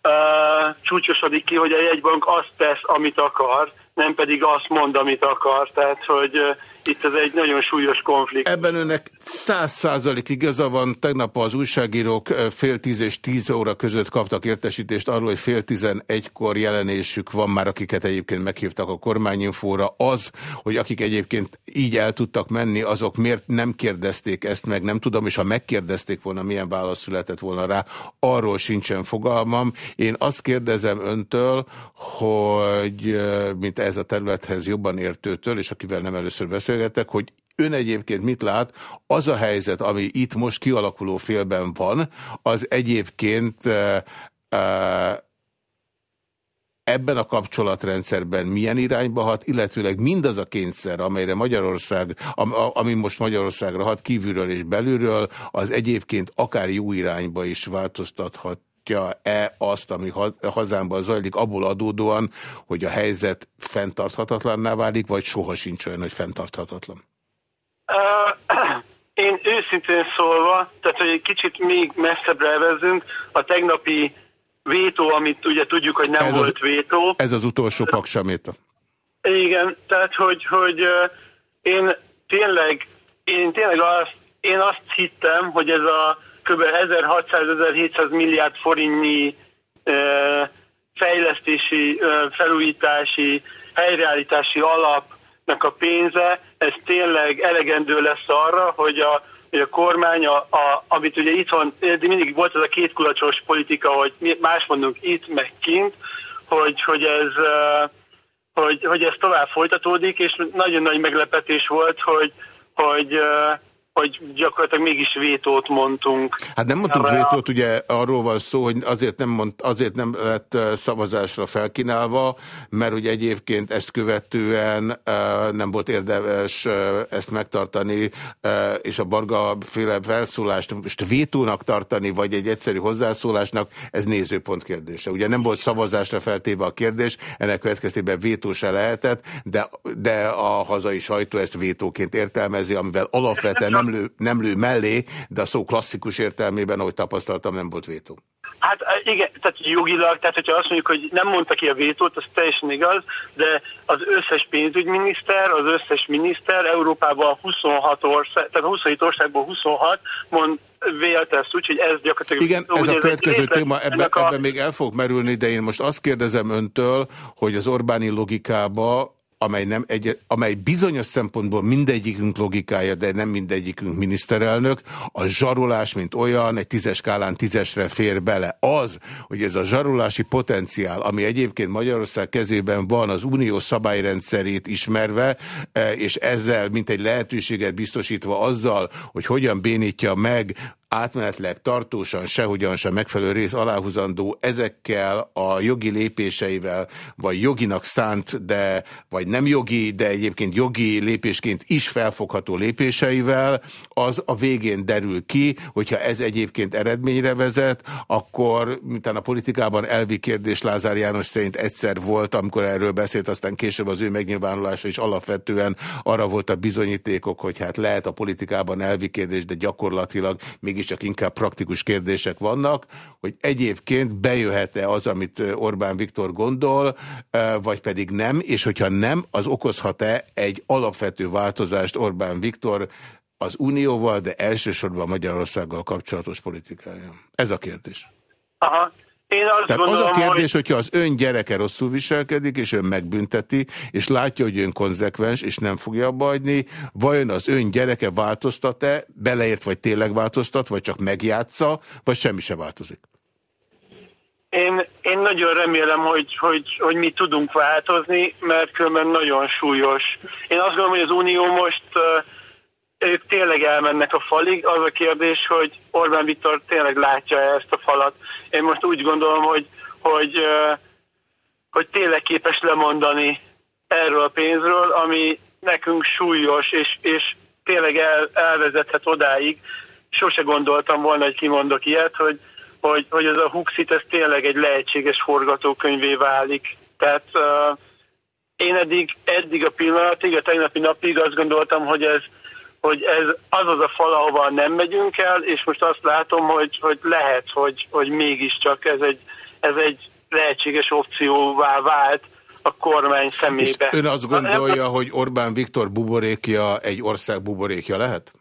uh, csúcsosodik ki, hogy a jegybank azt tesz, amit akar, nem pedig azt mond, amit akar, tehát hogy uh, itt ez egy nagyon súlyos konflikt. Ebben önnek száz százalék igaza van. Tegnap az újságírók fél tíz és tíz óra között kaptak értesítést arról, hogy fél tizenegykor jelenésük van már, akiket egyébként meghívtak a kormányinfóra. Az, hogy akik egyébként így el tudtak menni, azok miért nem kérdezték ezt meg, nem tudom, és ha megkérdezték volna, milyen válasz született volna rá, arról sincsen fogalmam. Én azt kérdezem öntől, hogy mint ez a területhez jobban értőtől, és akivel nem először beszél, beszélgetek, hogy ön egyébként mit lát, az a helyzet, ami itt most kialakuló félben van, az egyébként e, ebben a kapcsolatrendszerben milyen irányba hat, illetőleg mindaz a kényszer, amelyre Magyarország, ami most Magyarországra hat kívülről és belülről, az egyébként akár jó irányba is változtathat e azt, ami hazámban zajlik, abból adódóan, hogy a helyzet fenntarthatatlanná válik, vagy soha sincs olyan, hogy fenntarthatatlan? Én őszintén szólva, tehát hogy egy kicsit még messzebbre elvezünk, a tegnapi vétó, amit ugye tudjuk, hogy nem ez volt az, vétó. Ez az utolsó paksaméta. Igen, tehát hogy, hogy én tényleg, én tényleg azt, én azt hittem, hogy ez a kb. 1600-1700 milliárd forintnyi fejlesztési, felújítási, helyreállítási alapnak a pénze, ez tényleg elegendő lesz arra, hogy a, hogy a kormány, a, a, amit ugye itthon, de mindig volt ez a két kulacsos politika, hogy más mondunk itt, meg kint, hogy, hogy ez hogy, hogy ez tovább folytatódik, és nagyon nagy meglepetés volt, hogy, hogy hogy gyakorlatilag mégis vétót mondtunk. Hát nem mondtunk Arra... vétót, ugye arról van szó, hogy azért nem, mond, azért nem lett szavazásra felkínálva, mert ugye egyébként ezt követően nem volt érdemes ezt megtartani, és a Barga féle felszólást most vétónak tartani, vagy egy egyszerű hozzászólásnak, ez nézőpont kérdése. Ugye nem volt szavazásra feltéve a kérdés, ennek következtében vétó se lehetett, de, de a hazai sajtó ezt vétóként értelmezi, amivel alapvetően nem nem lő, nem lő mellé, de a szó klasszikus értelmében, ahogy tapasztaltam, nem volt vétó. Hát e, igen, tehát jogilag, tehát hogyha azt mondjuk, hogy nem mondta ki a vétót, az teljesen igaz, de az összes pénzügyminiszter, az összes miniszter Európában 26 ország, tehát 27 országból 26 mond, vélte ezt úgy, hogy ez gyakorlatilag... Igen, ez a következő ez téma, ebben a... ebbe még el fog merülni, de én most azt kérdezem öntől, hogy az Orbáni logikába amely, nem egy, amely bizonyos szempontból mindegyikünk logikája, de nem mindegyikünk miniszterelnök, a zsarolás, mint olyan, egy tízes skálán tízesre fér bele. Az, hogy ez a zsarolási potenciál, ami egyébként Magyarország kezében van, az unió szabályrendszerét ismerve, e, és ezzel, mint egy lehetőséget biztosítva azzal, hogy hogyan bénítja meg átmenetleg tartósan sehogyan sem megfelelő rész aláhuzandó ezekkel a jogi lépéseivel, vagy joginak szánt, de vagy nem jogi, de egyébként jogi lépésként is felfogható lépéseivel, az a végén derül ki, hogyha ez egyébként eredményre vezet, akkor miután a politikában elvi kérdés Lázár János szerint egyszer volt, amikor erről beszélt, aztán később az ő megnyilvánulása is alapvetően arra volt a bizonyítékok, hogy hát lehet a politikában elvi kérdés, de gyakorlatilag mégis mégiscsak inkább praktikus kérdések vannak, hogy egyébként bejöhet-e az, amit Orbán Viktor gondol, vagy pedig nem, és hogyha nem, az okozhat-e egy alapvető változást Orbán Viktor az Unióval, de elsősorban Magyarországgal kapcsolatos politikája? Ez a kérdés. Aha. Én azt Tehát gondolom, az a kérdés, hogy... hogyha az ön gyereke rosszul viselkedik, és ön megbünteti, és látja, hogy ön konzekvens, és nem fogja abba adni, vajon az ön gyereke változtat-e, beleért, vagy tényleg változtat, vagy csak megjátsza, vagy semmi se változik? Én, én nagyon remélem, hogy, hogy, hogy mi tudunk változni, mert különben nagyon súlyos. Én azt gondolom, hogy az Unió most ők tényleg elmennek a falig. Az a kérdés, hogy Orbán Viktor tényleg látja -e ezt a falat. Én most úgy gondolom, hogy, hogy, hogy tényleg képes lemondani erről a pénzről, ami nekünk súlyos, és, és tényleg el, elvezethet odáig. Sose gondoltam volna, hogy kimondok ilyet, hogy, hogy, hogy ez a Huxit, ez tényleg egy lehetséges forgatókönyvé válik. Tehát uh, én eddig, eddig a pillanatig, a tegnapi napig azt gondoltam, hogy ez, hogy ez az az a fal, ahova nem megyünk el, és most azt látom, hogy, hogy lehet, hogy, hogy mégiscsak ez egy, ez egy lehetséges opcióvá vált a kormány szemébe. És ön azt gondolja, hogy Orbán Viktor buborékja egy ország buborékja lehet?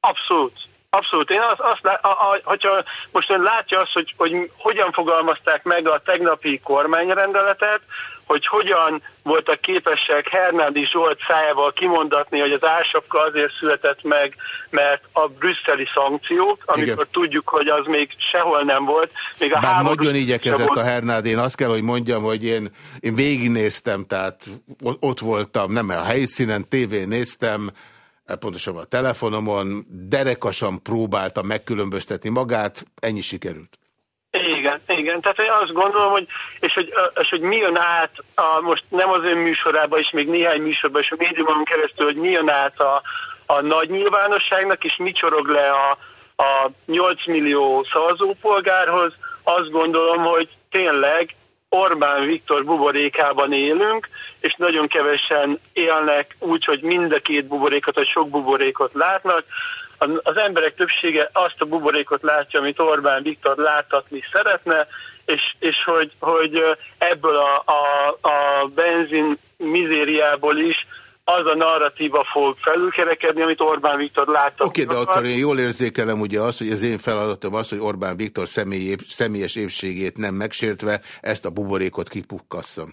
Abszolút. Abszolút. Én azt, azt a, a, hogyha most ön látja azt, hogy, hogy hogyan fogalmazták meg a tegnapi kormányrendeletet, hogy hogyan voltak képesek Hernádi Zsolt szájával kimondatni, hogy az ársapka azért született meg, mert a brüsszeli szankciók, amikor Igen. tudjuk, hogy az még sehol nem volt. Még a Bár nagyon igyekezett volt. a Hernádi, én azt kell, hogy mondjam, hogy én, én végignéztem, tehát ott voltam, nem a helyszínen, tévén néztem, pontosan a telefonomon, derekasan próbálta megkülönböztetni magát, ennyi sikerült. Igen, igen. Tehát én azt gondolom, hogy, és hogy, és hogy mi jön át, a, most nem az ön műsorában is, még néhány műsorban, és a médiumon keresztül, hogy mi jön át a, a nagy nyilvánosságnak, és mi csorog le a, a 8 millió szavazópolgárhoz, azt gondolom, hogy tényleg Orbán Viktor buborékában élünk, és nagyon kevesen élnek úgy, hogy mind a két buborékot, vagy sok buborékot látnak. Az emberek többsége azt a buborékot látja, amit Orbán Viktor láttatni szeretne, és, és hogy, hogy ebből a, a, a benzin mizériából is az a narratíva fog felülkerekedni, amit Orbán Viktor látta. Oké, okay, de akkor én jól érzékelem ugye azt, hogy az én feladatom az, hogy Orbán Viktor személy, személyes épségét nem megsértve ezt a buborékot kipukkasszam.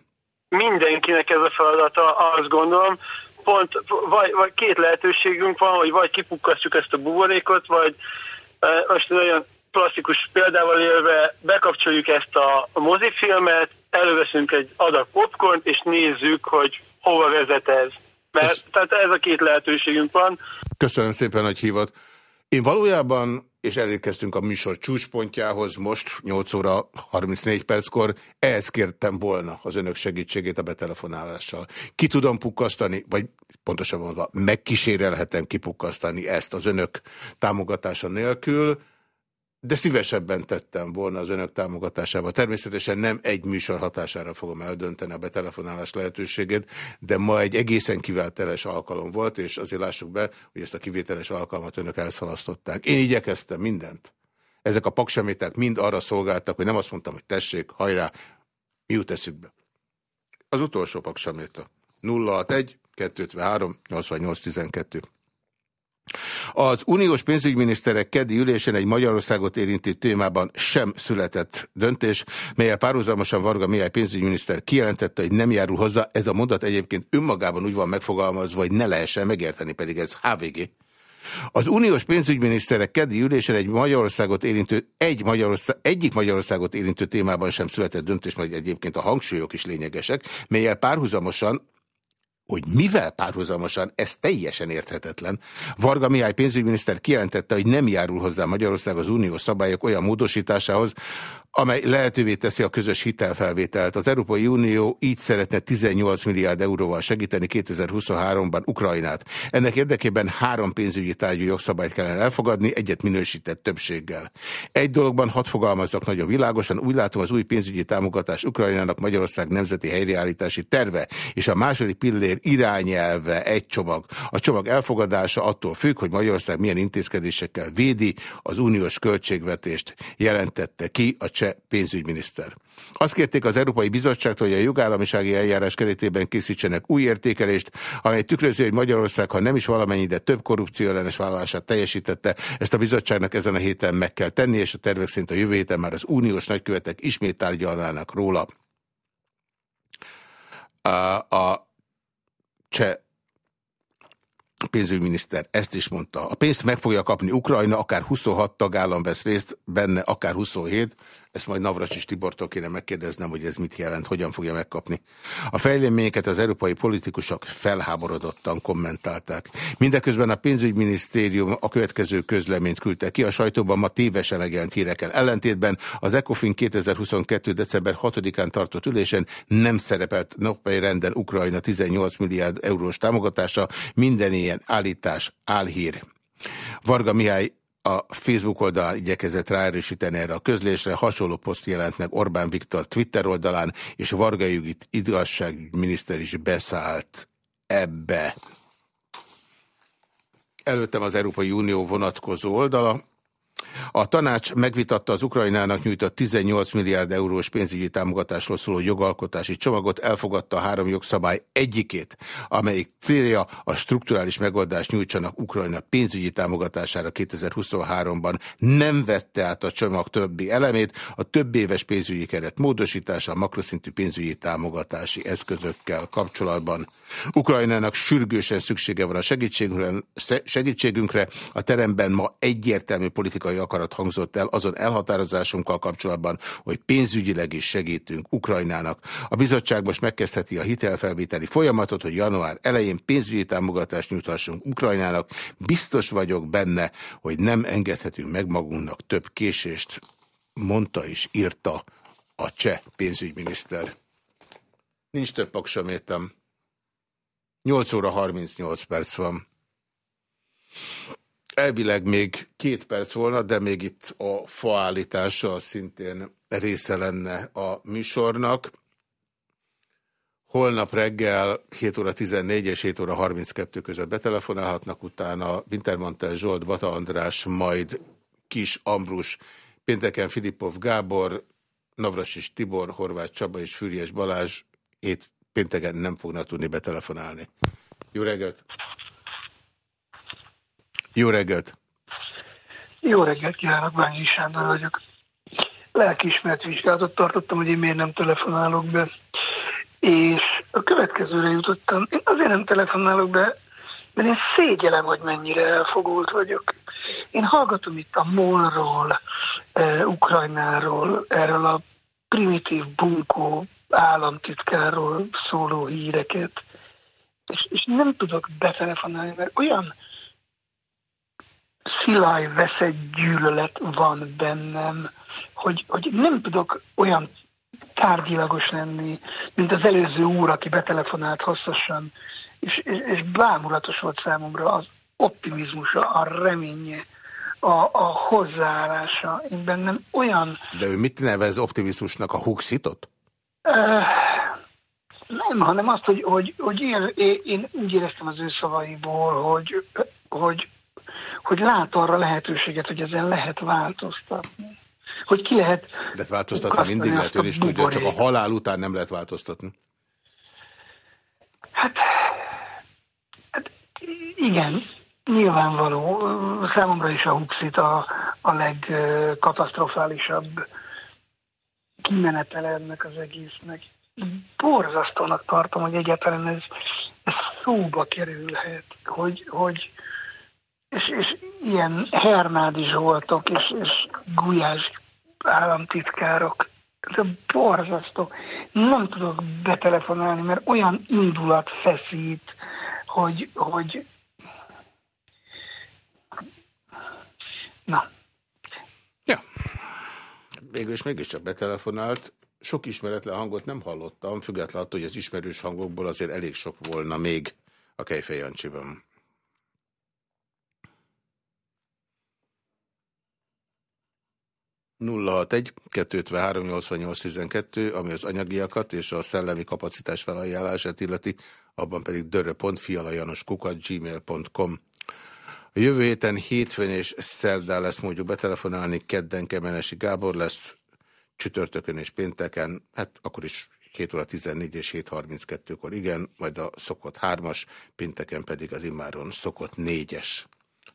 Mindenkinek ez a feladata, azt gondolom. Pont, vagy, vagy két lehetőségünk van, hogy vagy kipukkasszuk ezt a buborékot, vagy e, most nagyon klasszikus példával élve bekapcsoljuk ezt a mozifilmet, előveszünk egy adag popcorn, és nézzük, hogy hova vezet ez. Mert. Tehát ez a két lehetőségünk van. Köszönöm szépen, hogy hívott. Én valójában, és elérkeztünk a műsor csúcspontjához, most 8 óra 34 perckor, ehhez kértem volna az önök segítségét a betelefonálással. Ki tudom pukkasztani, vagy pontosabban mondva, megkísérelhetem kipukkasztani ezt az önök támogatása nélkül, de szívesebben tettem volna az önök támogatásával. Természetesen nem egy műsor hatására fogom eldönteni a betelefonálás lehetőségét, de ma egy egészen kivételes alkalom volt, és azért lássuk be, hogy ezt a kivételes alkalmat önök elszalasztották. Én igyekeztem mindent. Ezek a paksemétek mind arra szolgáltak, hogy nem azt mondtam, hogy tessék, hajrá, mi jut eszükbe. Az utolsó pakseméta. 061 253 88 12. Az uniós pénzügyminiszterek keddi ülésen egy Magyarországot érintő témában sem született döntés, melyel párhuzamosan Varga Mihály pénzügyminiszter kijelentette, hogy nem járul hozzá. Ez a mondat egyébként önmagában úgy van megfogalmazva, hogy ne lehessen megérteni, pedig ez HVG. Az uniós pénzügyminiszterek keddi ülésen egy Magyarországot érintő, egy Magyarország, egyik Magyarországot érintő témában sem született döntés, majd egyébként a hangsúlyok is lényegesek, melyel párhuzamosan hogy mivel párhuzamosan, ez teljesen érthetetlen. Varga Mihály pénzügyminiszter kijelentette, hogy nem járul hozzá Magyarország az uniós szabályok olyan módosításához, amely lehetővé teszi a közös hitelfelvételt. Az Európai Unió így szeretne 18 milliárd euróval segíteni 2023-ban Ukrajnát. Ennek érdekében három pénzügyi tárgyú jogszabályt kellene elfogadni, egyet minősített többséggel. Egy dologban hat fogalmazzak nagyon világosan, úgy látom az új pénzügyi támogatás Ukrajnának Magyarország nemzeti helyreállítási terve, és a második pillér irányelve egy csomag. A csomag elfogadása attól függ, hogy Magyarország milyen intézkedésekkel védi az uniós költségvetést, jelentette ki a cseh pénzügyminiszter. Azt kérték az Európai Bizottságtól, hogy a jogállamisági eljárás keretében készítsenek új értékelést, amely tükrözi, hogy Magyarország, ha nem is valamennyi, de több korrupció ellenes vállalását teljesítette, ezt a bizottságnak ezen a héten meg kell tenni, és a tervek szerint a jövő héten már az uniós nagykövetek ismét tárgyalnának róla. A, a cseh pénzügyminiszter ezt is mondta. A pénzt meg fogja kapni Ukrajna, akár 26 tagállam vesz részt benne, akár 27. Ezt majd Navracsis Tibortól kéne megkérdeznem, hogy ez mit jelent, hogyan fogja megkapni. A fejleményeket az európai politikusok felháborodottan kommentálták. Mindeközben a pénzügyminisztérium a következő közleményt küldte ki. A sajtóban ma tévesen megjelent hírekkel ellentétben az ECOFIN 2022. december 6-án tartott ülésen nem szerepelt napai renden Ukrajna 18 milliárd eurós támogatása. Minden ilyen állítás álhír. Varga Mihály a Facebook oldalán igyekezett ráerősíteni erre a közlésre, hasonló poszt jelent meg Orbán Viktor Twitter oldalán, és Varga Jugit igazságminiszter is beszállt ebbe. Előttem az Európai Unió vonatkozó oldala, a tanács megvitatta az Ukrajnának nyújtott 18 milliárd eurós pénzügyi támogatásról szóló jogalkotási csomagot, elfogadta a három jogszabály egyikét, amelyik célja a strukturális megoldást nyújtsanak Ukrajna pénzügyi támogatására 2023-ban. Nem vette át a csomag többi elemét, a több éves pénzügyi keret módosítása a makroszintű pénzügyi támogatási eszközökkel kapcsolatban. Ukrajnának sürgősen szüksége van a segítségünkre, segítségünkre. A teremben ma egyértelmű politikai akarat hangzott el azon elhatározásunkkal kapcsolatban, hogy pénzügyileg is segítünk Ukrajnának. A bizottság most megkezdheti a hitelfelvételi folyamatot, hogy január elején pénzügyi támogatást nyújthassunk Ukrajnának. Biztos vagyok benne, hogy nem engedhetünk meg magunknak több késést, mondta és írta a cseh pénzügyminiszter. Nincs több paksom értem. 8 óra 38 perc van. Elvileg még két perc volna, de még itt a faállítása szintén része lenne a műsornak. Holnap reggel 7 óra 14 és 7 óra 32 között betelefonálhatnak, utána Wintermantel Zsolt, Bata András, majd Kis Ambrus, pénteken Filipov Gábor, Navrasis Tibor, Horváth Csaba és Füriyes Balázs, hét pénteken nem fognak tudni betelefonálni. Jó reggelt! Jó reggelt! Jó reggelt kívánok, Bányi Sándor vagyok. Lelkiismert vizsgálatot tartottam, hogy én miért nem telefonálok be. És a következőre jutottam. Én azért nem telefonálok be, mert én szégyelem, hogy mennyire elfogult vagyok. Én hallgatom itt a MOL-ról, eh, Ukrajnáról, erről a primitív bunkó államtitkárról szóló híreket, és, és nem tudok betelefonálni, mert olyan szilaj veszett gyűlölet van bennem, hogy, hogy nem tudok olyan tárgyilagos lenni, mint az előző úr, aki betelefonált hosszasan, és, és, és bámulatos volt számomra az optimizmusa, a reménye, a, a hozzáállása. Én bennem olyan... De ő mit nevez optimizmusnak? A huxitot? Uh, nem, hanem azt, hogy, hogy, hogy én, én úgy éreztem az ő szavaiból, hogy, hogy, hogy lát arra lehetőséget, hogy ezen lehet változtatni. Hogy ki lehet... De változtatni mindig lehet, hogy is tudja, csak a halál után nem lehet változtatni. Hát, hát igen, nyilvánvaló, számomra is a Huxit a, a legkatasztrofálisabb kimenetele ennek az egésznek. Borzasztónak tartom, hogy egyáltalán ez, ez szóba kerülhet, hogy, hogy és, és ilyen Hernádi Zsoltok és, és Gulyás államtitkárok, ez borzasztó. Nem tudok betelefonálni, mert olyan indulat feszít, hogy, hogy na. Ja. Végül is mégiscsak betelefonált. Sok ismeretlen hangot nem hallottam, függetlenül attól, hogy az ismerős hangokból azért elég sok volna még a Kejfej Jancsiban. 061 253 8812, ami az anyagiakat és a szellemi kapacitás felajánlását illeti, abban pedig dörö.fialajanoskukat gmail.com. A jövő héten hétfőn és szerdán lesz mondjuk betelefonálni, kedden Kemenesi Gábor lesz, csütörtökön és pénteken, hát akkor is 7 óra 14 és 7.32-kor igen, majd a szokott 3-as, pénteken pedig az immáron szokott 4-es.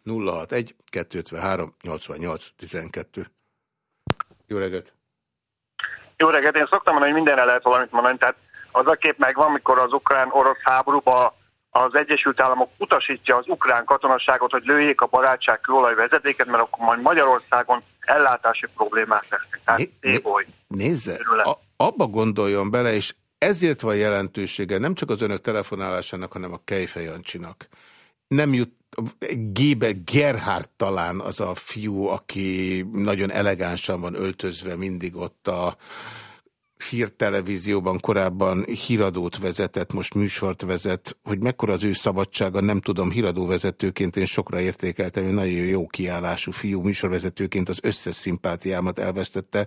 061 253 88 12 jó reggelt! Jó reggelt! Én szoktam mondani, hogy mindenre lehet valamit mondani. Tehát az a kép megvan, amikor az ukrán-orosz háborúban az Egyesült Államok utasítja az ukrán katonaságot, hogy lőjék a barátság kőolaj vezetéket, mert akkor majd Magyarországon ellátási problémák lesznek. Tehát né, né, nézze, a, abba gondoljon bele, és ezért van jelentősége nem csak az önök telefonálásának, hanem a Kejfejancsinak. Nem jut Gébe Gerhard talán az a fiú, aki nagyon elegánsan van öltözve mindig ott a hírtelevízióban korábban híradót vezetett, most műsort vezet, hogy mekkora az ő szabadsága, nem tudom, híradóvezetőként én sokra értékeltem, hogy nagyon jó kiállású fiú műsorvezetőként az összes szimpátiámat elvesztette,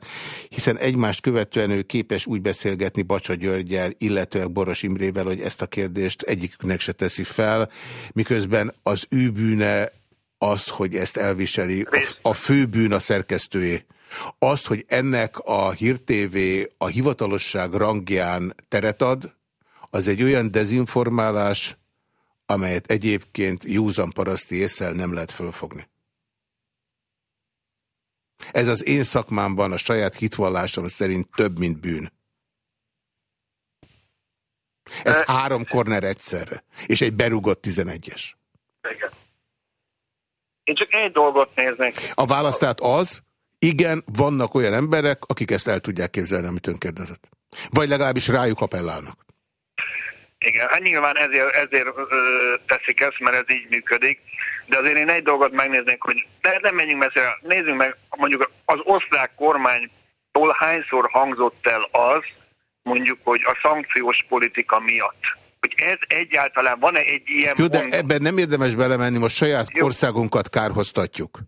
hiszen egymást követően ő képes úgy beszélgetni Bacsa Györgyel, illetőleg Boros Imrével, hogy ezt a kérdést egyiküknek se teszi fel, miközben az ő bűne az, hogy ezt elviseli, a főbűn a szerkesztőjé. Azt, hogy ennek a hírtévé a hivatalosság rangján teret ad, az egy olyan dezinformálás, amelyet egyébként józan paraszti észsel nem lehet fölfogni. Ez az én szakmámban a saját hitvallásom szerint több, mint bűn. Ez három korner egyszerre, és egy berugott 11-es. Én csak egy dolgot néznék. A válasz tehát az, igen, vannak olyan emberek, akik ezt el tudják képzelni, amit ön kérdezett. Vagy legalábbis rájuk appellálnak. Igen, hát nyilván ezért, ezért ö, teszik ezt, mert ez így működik. De azért én egy dolgot megnéznék, hogy de nem menjünk messzire, nézzünk meg mondjuk az osztrák kormánytól hányszor hangzott el az, mondjuk, hogy a szankciós politika miatt. Hogy ez egyáltalán van-e egy ilyen... Jó, de ebben nem érdemes belemenni, most saját Jó. országunkat kárhoztatjuk.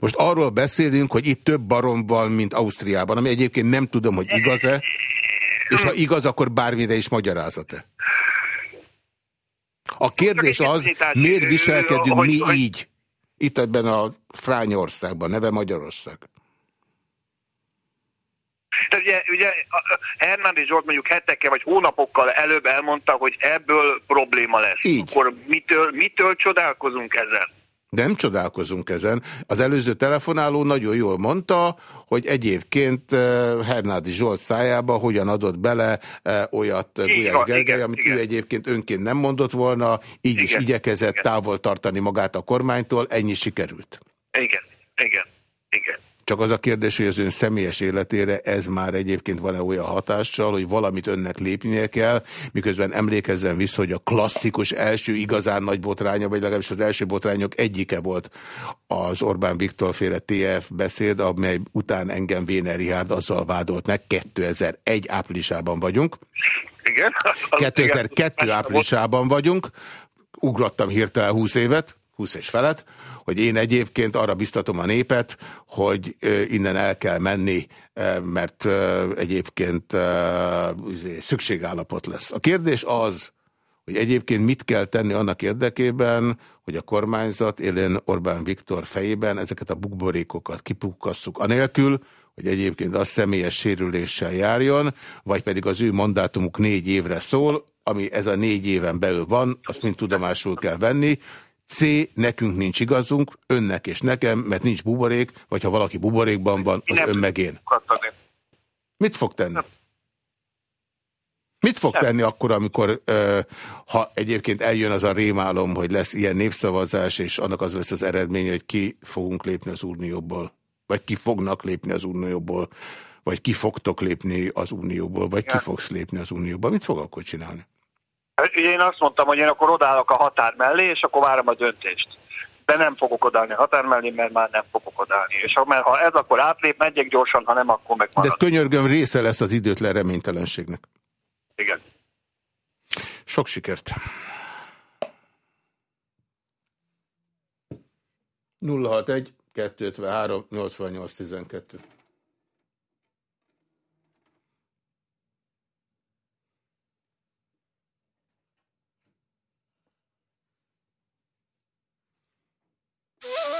Most arról beszélünk, hogy itt több barom van, mint Ausztriában, ami egyébként nem tudom, hogy igaz-e, és ha igaz, akkor bármire is magyarázat-e. A kérdés az, miért viselkedünk mi így, itt ebben a Frányországban, neve Magyarország. Tehát ugye, ugye Hernándi Zsolt mondjuk hetekkel vagy hónapokkal előbb elmondta, hogy ebből probléma lesz. Így. Akkor mitől, mitől csodálkozunk ezen? Nem csodálkozunk ezen. Az előző telefonáló nagyon jól mondta, hogy egyébként eh, Hernádi Zsolt szájába hogyan adott bele eh, olyat Gulyás Gergely, amit igen. ő egyébként önként nem mondott volna, így igen, is igyekezett igen. távol tartani magát a kormánytól, ennyi sikerült. Igen, igen, igen. Csak az a kérdés, hogy az ön személyes életére ez már egyébként van-e olyan hatással, hogy valamit önnek lépnie kell, miközben emlékezzen vissza, hogy a klasszikus első igazán nagy botránya, vagy legalábbis az első botrányok egyike volt az Orbán Viktor féle TF beszéd, amely után engem Véner Rihárd azzal vádolt meg, 2001 áprilisában vagyunk. Igen. 2002 áprilisában vagyunk, ugrottam hirtelen 20 évet, 20 és felett, hogy én egyébként arra biztatom a népet, hogy innen el kell menni, mert egyébként izé, szükségállapot lesz. A kérdés az, hogy egyébként mit kell tenni annak érdekében, hogy a kormányzat élén Orbán Viktor fejében ezeket a bukborékokat kipukkasszuk, anélkül, hogy egyébként az személyes sérüléssel járjon, vagy pedig az ő mandátumuk négy évre szól, ami ez a négy éven belül van, azt mind tudomásul kell venni, C. Nekünk nincs igazunk, önnek és nekem, mert nincs buborék, vagy ha valaki buborékban van, az ön meg én. Mit fog tenni? Mit fog tenni akkor, amikor, ha egyébként eljön az a rémálom, hogy lesz ilyen népszavazás, és annak az lesz az eredmény, hogy ki fogunk lépni az unióból? Vagy ki fognak lépni az unióból? Vagy ki fogtok lépni az unióból? Vagy ki fogsz lépni az unióból? Mit fog akkor csinálni? Hát, én azt mondtam, hogy én akkor odállok a határ mellé, és akkor várom a döntést. De nem fogok odállni a határ mellé, mert már nem fogok odállni. És ha, mert ha ez, akkor átlép, megyek gyorsan, ha nem, akkor meg De könyörgöm része lesz az időtlen reménytelenségnek. Igen. Sok sikert! 061 253 88 12 Ah!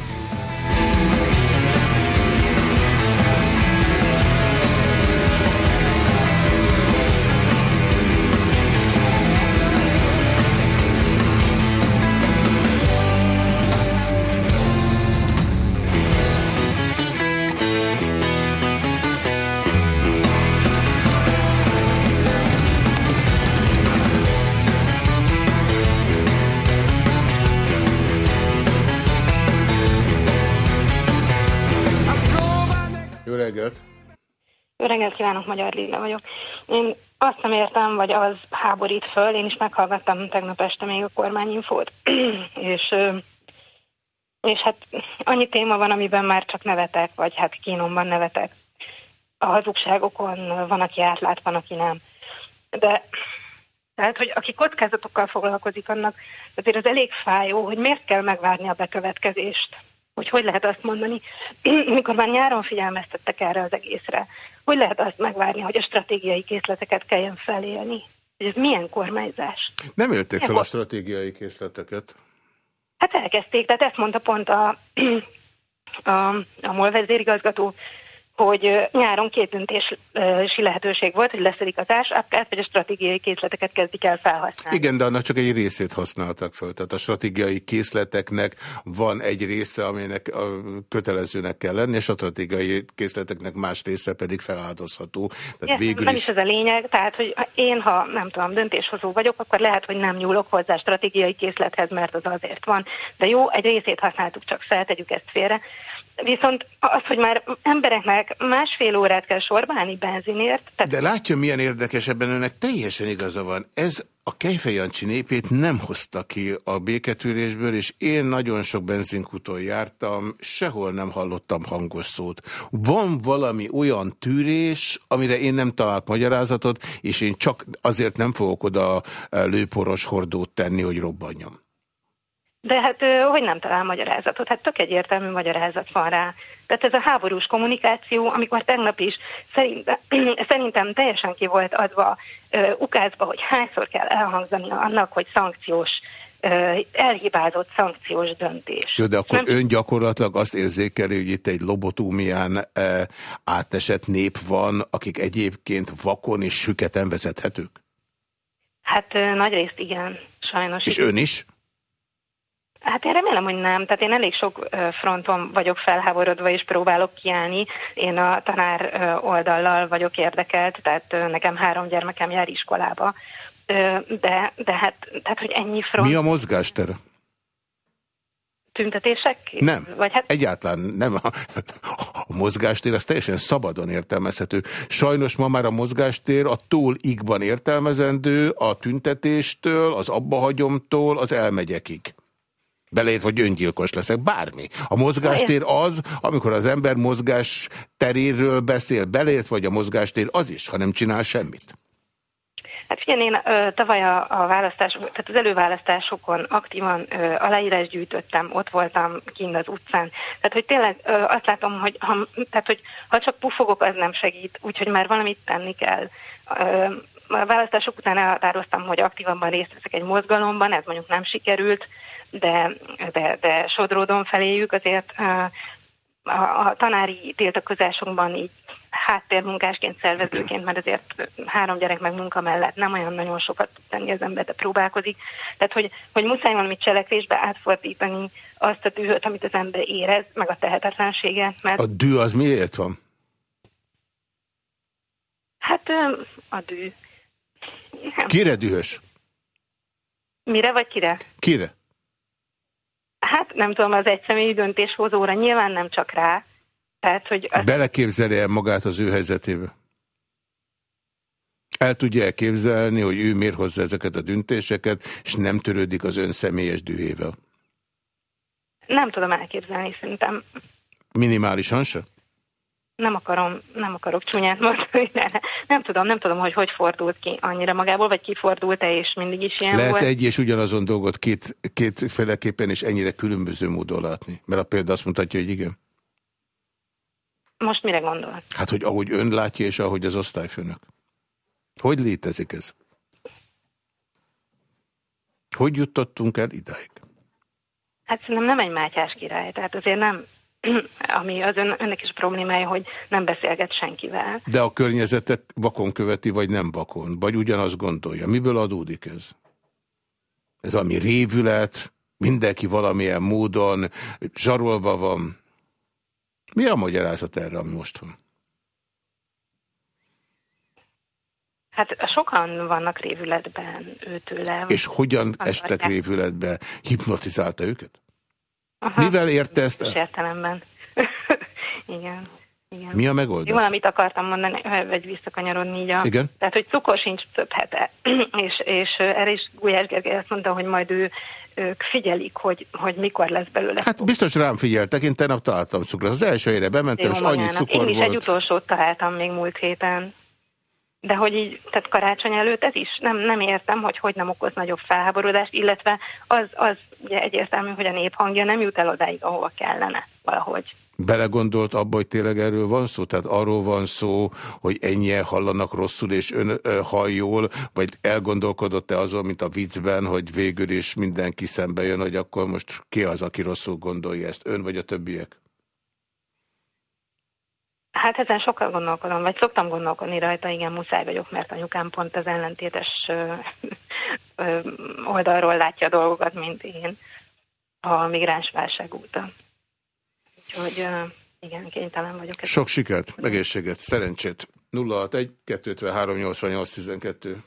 Kívánok, Magyar Lilla vagyok. Én azt nem értem, vagy az háborít föl, én is meghallgattam tegnap este még a kormányinfót, és, és hát annyi téma van, amiben már csak nevetek, vagy hát kínomban nevetek. A hazugságokon van, aki átlát, van, aki nem. De tehát, hogy aki kockázatokkal foglalkozik, annak azért az elég fájó, hogy miért kell megvárni a bekövetkezést hogy hogy lehet azt mondani, mikor már nyáron figyelmeztettek erre az egészre, hogy lehet azt megvárni, hogy a stratégiai készleteket kelljen felélni? Hogy ez milyen kormányzás? Nem élték fel a stratégiai készleteket. Hát elkezdték, tehát ezt mondta pont a, a, a MOL vezérigazgató, hogy nyáron két döntési lehetőség volt, hogy leszedik az ásapkát, vagy a stratégiai készleteket kezdik el felhasználni. Igen, de annak csak egy részét használtak fel. Tehát a stratégiai készleteknek van egy része, aminek kötelezőnek kell lenni, és a stratégiai készleteknek más része pedig feláldozható. Tehát Igen, végül nem is... is ez a lényeg, tehát hogy én, ha nem tudom, döntéshozó vagyok, akkor lehet, hogy nem nyúlok hozzá stratégiai készlethez, mert az azért van. De jó, egy részét használtuk csak fel, tegyük ezt félre. Viszont az, hogy már embereknek másfél órát kell sorbálni benzinért... Tehát... De látja, milyen érdekes ebben önnek teljesen igaza van. Ez a Kejfej Jancsi népét nem hozta ki a béketűrésből, és én nagyon sok benzinkúton jártam, sehol nem hallottam hangos szót. Van valami olyan tűrés, amire én nem talált magyarázatot, és én csak azért nem fogok oda lőporos hordót tenni, hogy robbanjam. De hát hogy nem talál magyarázatot? Hát tök egyértelmű magyarázat van rá. Tehát ez a háborús kommunikáció, amikor tegnap is szerintem, szerintem teljesen ki volt adva ukázba, hogy hányszor kell elhangzani annak, hogy szankciós elhibázott szankciós döntés. Jó, de akkor nem... ön gyakorlatilag azt érzékeli, hogy itt egy lobotómián e, átesett nép van, akik egyébként vakon és süketen vezethetők? Hát nagy részt igen. sajnos. És ön is? Hát én remélem, hogy nem. Tehát én elég sok fronton vagyok felháborodva, és próbálok kiállni. Én a tanár oldallal vagyok érdekelt, tehát nekem három gyermekem jár iskolába. De, de hát, tehát, hogy ennyi front... Mi a mozgástere? tüntetések? Nem, Vagy hát... egyáltalán nem. A, mozgástér az teljesen szabadon értelmezhető. Sajnos ma már a mozgástér a túl igban értelmezendő a tüntetéstől, az abbahagyomtól, az elmegyekig. Belét vagy öngyilkos leszek, bármi. A mozgástér az, amikor az ember mozgás teréről beszél, belét vagy a mozgástér az is, ha nem csinál semmit. Hát figyelj, én ö, tavaly a, a választás, tehát az előválasztásokon aktívan ö, aláírás gyűjtöttem, ott voltam kint az utcán. Tehát, hogy tényleg ö, azt látom, hogy ha, tehát, hogy ha csak pufogok, az nem segít, úgyhogy már valamit tenni kell. Ö, a választások után elhatároztam, hogy aktívabban részt veszek egy mozgalomban, ez mondjuk nem sikerült, de, de, de sodródom feléjük, azért a, a tanári tiltakozásunkban így háttérmunkásként, szervezőként, mert azért három gyerek meg munka mellett nem olyan nagyon sokat tud tenni az ember, de próbálkozik. Tehát, hogy, hogy muszáj valamit cselekvésbe átfordítani azt a dühöt, amit az ember érez, meg a tehetetlenséget. Mert... A dű az miért van? Hát a dű. Kire dühös? Mire vagy kire? Kire? Hát nem tudom, az egyszemélyi döntéshozóra nyilván nem csak rá. Tehát, hogy azt... Beleképzeli el magát az ő helyzetébe? El tudja elképzelni, hogy ő miért hozza ezeket a döntéseket, és nem törődik az ön személyes dühével? Nem tudom elképzelni, szerintem. Minimálisan se? Nem akarom, nem akarok csúnyát mondani, de nem tudom, nem tudom, hogy hogy fordult ki annyira magából, vagy kifordult-e, és mindig is ilyen Lehet volt. egy és ugyanazon dolgot két, kétféleképpen és ennyire különböző módon látni? Mert a példa azt mutatja, hogy igen. Most mire gondol? Hát, hogy ahogy ön látja, és ahogy az osztályfőnök. Hogy létezik ez? Hogy jutottunk el idáig? Hát szerintem nem egy Mátyás király, tehát azért nem, ami az ön, önnek is problémája, hogy nem beszélget senkivel. De a környezetet vakon követi, vagy nem vakon? Vagy ugyanazt gondolja? Miből adódik ez? Ez ami révület, mindenki valamilyen módon zsarolva van. Mi a magyarázat erre, ami most van? Hát sokan vannak révületben őtőle. És hogyan estek révületbe? Hipnotizálta őket? Aha. Mivel érte ezt? Értelemben. Igen. Igen. Mi a megoldás? Valamit akartam mondani, vagy visszakanyarodni így a... Igen? Tehát, hogy cukor sincs több hete. és, és erre is Gulyás Gergely azt mondta, hogy majd ő, ők figyelik, hogy, hogy mikor lesz belőle. Hát biztos rám figyeltek, én tegnap találtam cukrot. Az első helyre bementem, Jó, és annyi cukor Én is volt. egy utolsót találtam még múlt héten. De hogy így, tehát karácsony előtt ez is nem, nem értem, hogy hogy nem okoz nagyobb felháborodást, illetve az, az ugye egyértelmű, hogy a néphangja nem jut el odáig, ahova kellene valahogy. Belegondolt abba, hogy tényleg erről van szó? Tehát arról van szó, hogy ennyien hallanak rosszul, és ön ö, vagy elgondolkodott-e azon, mint a viccben, hogy végül is mindenki szembe jön, hogy akkor most ki az, aki rosszul gondolja ezt, ön vagy a többiek? Hát ezen sokkal gondolkodom, vagy szoktam gondolkodni rajta, igen, muszáj vagyok, mert anyukám pont az ellentétes oldalról látja a dolgokat, mint én a migráns válság óta. Úgyhogy igen, kénytelen vagyok. Sok sikert, egészséget, szerencsét. 061 253 88 12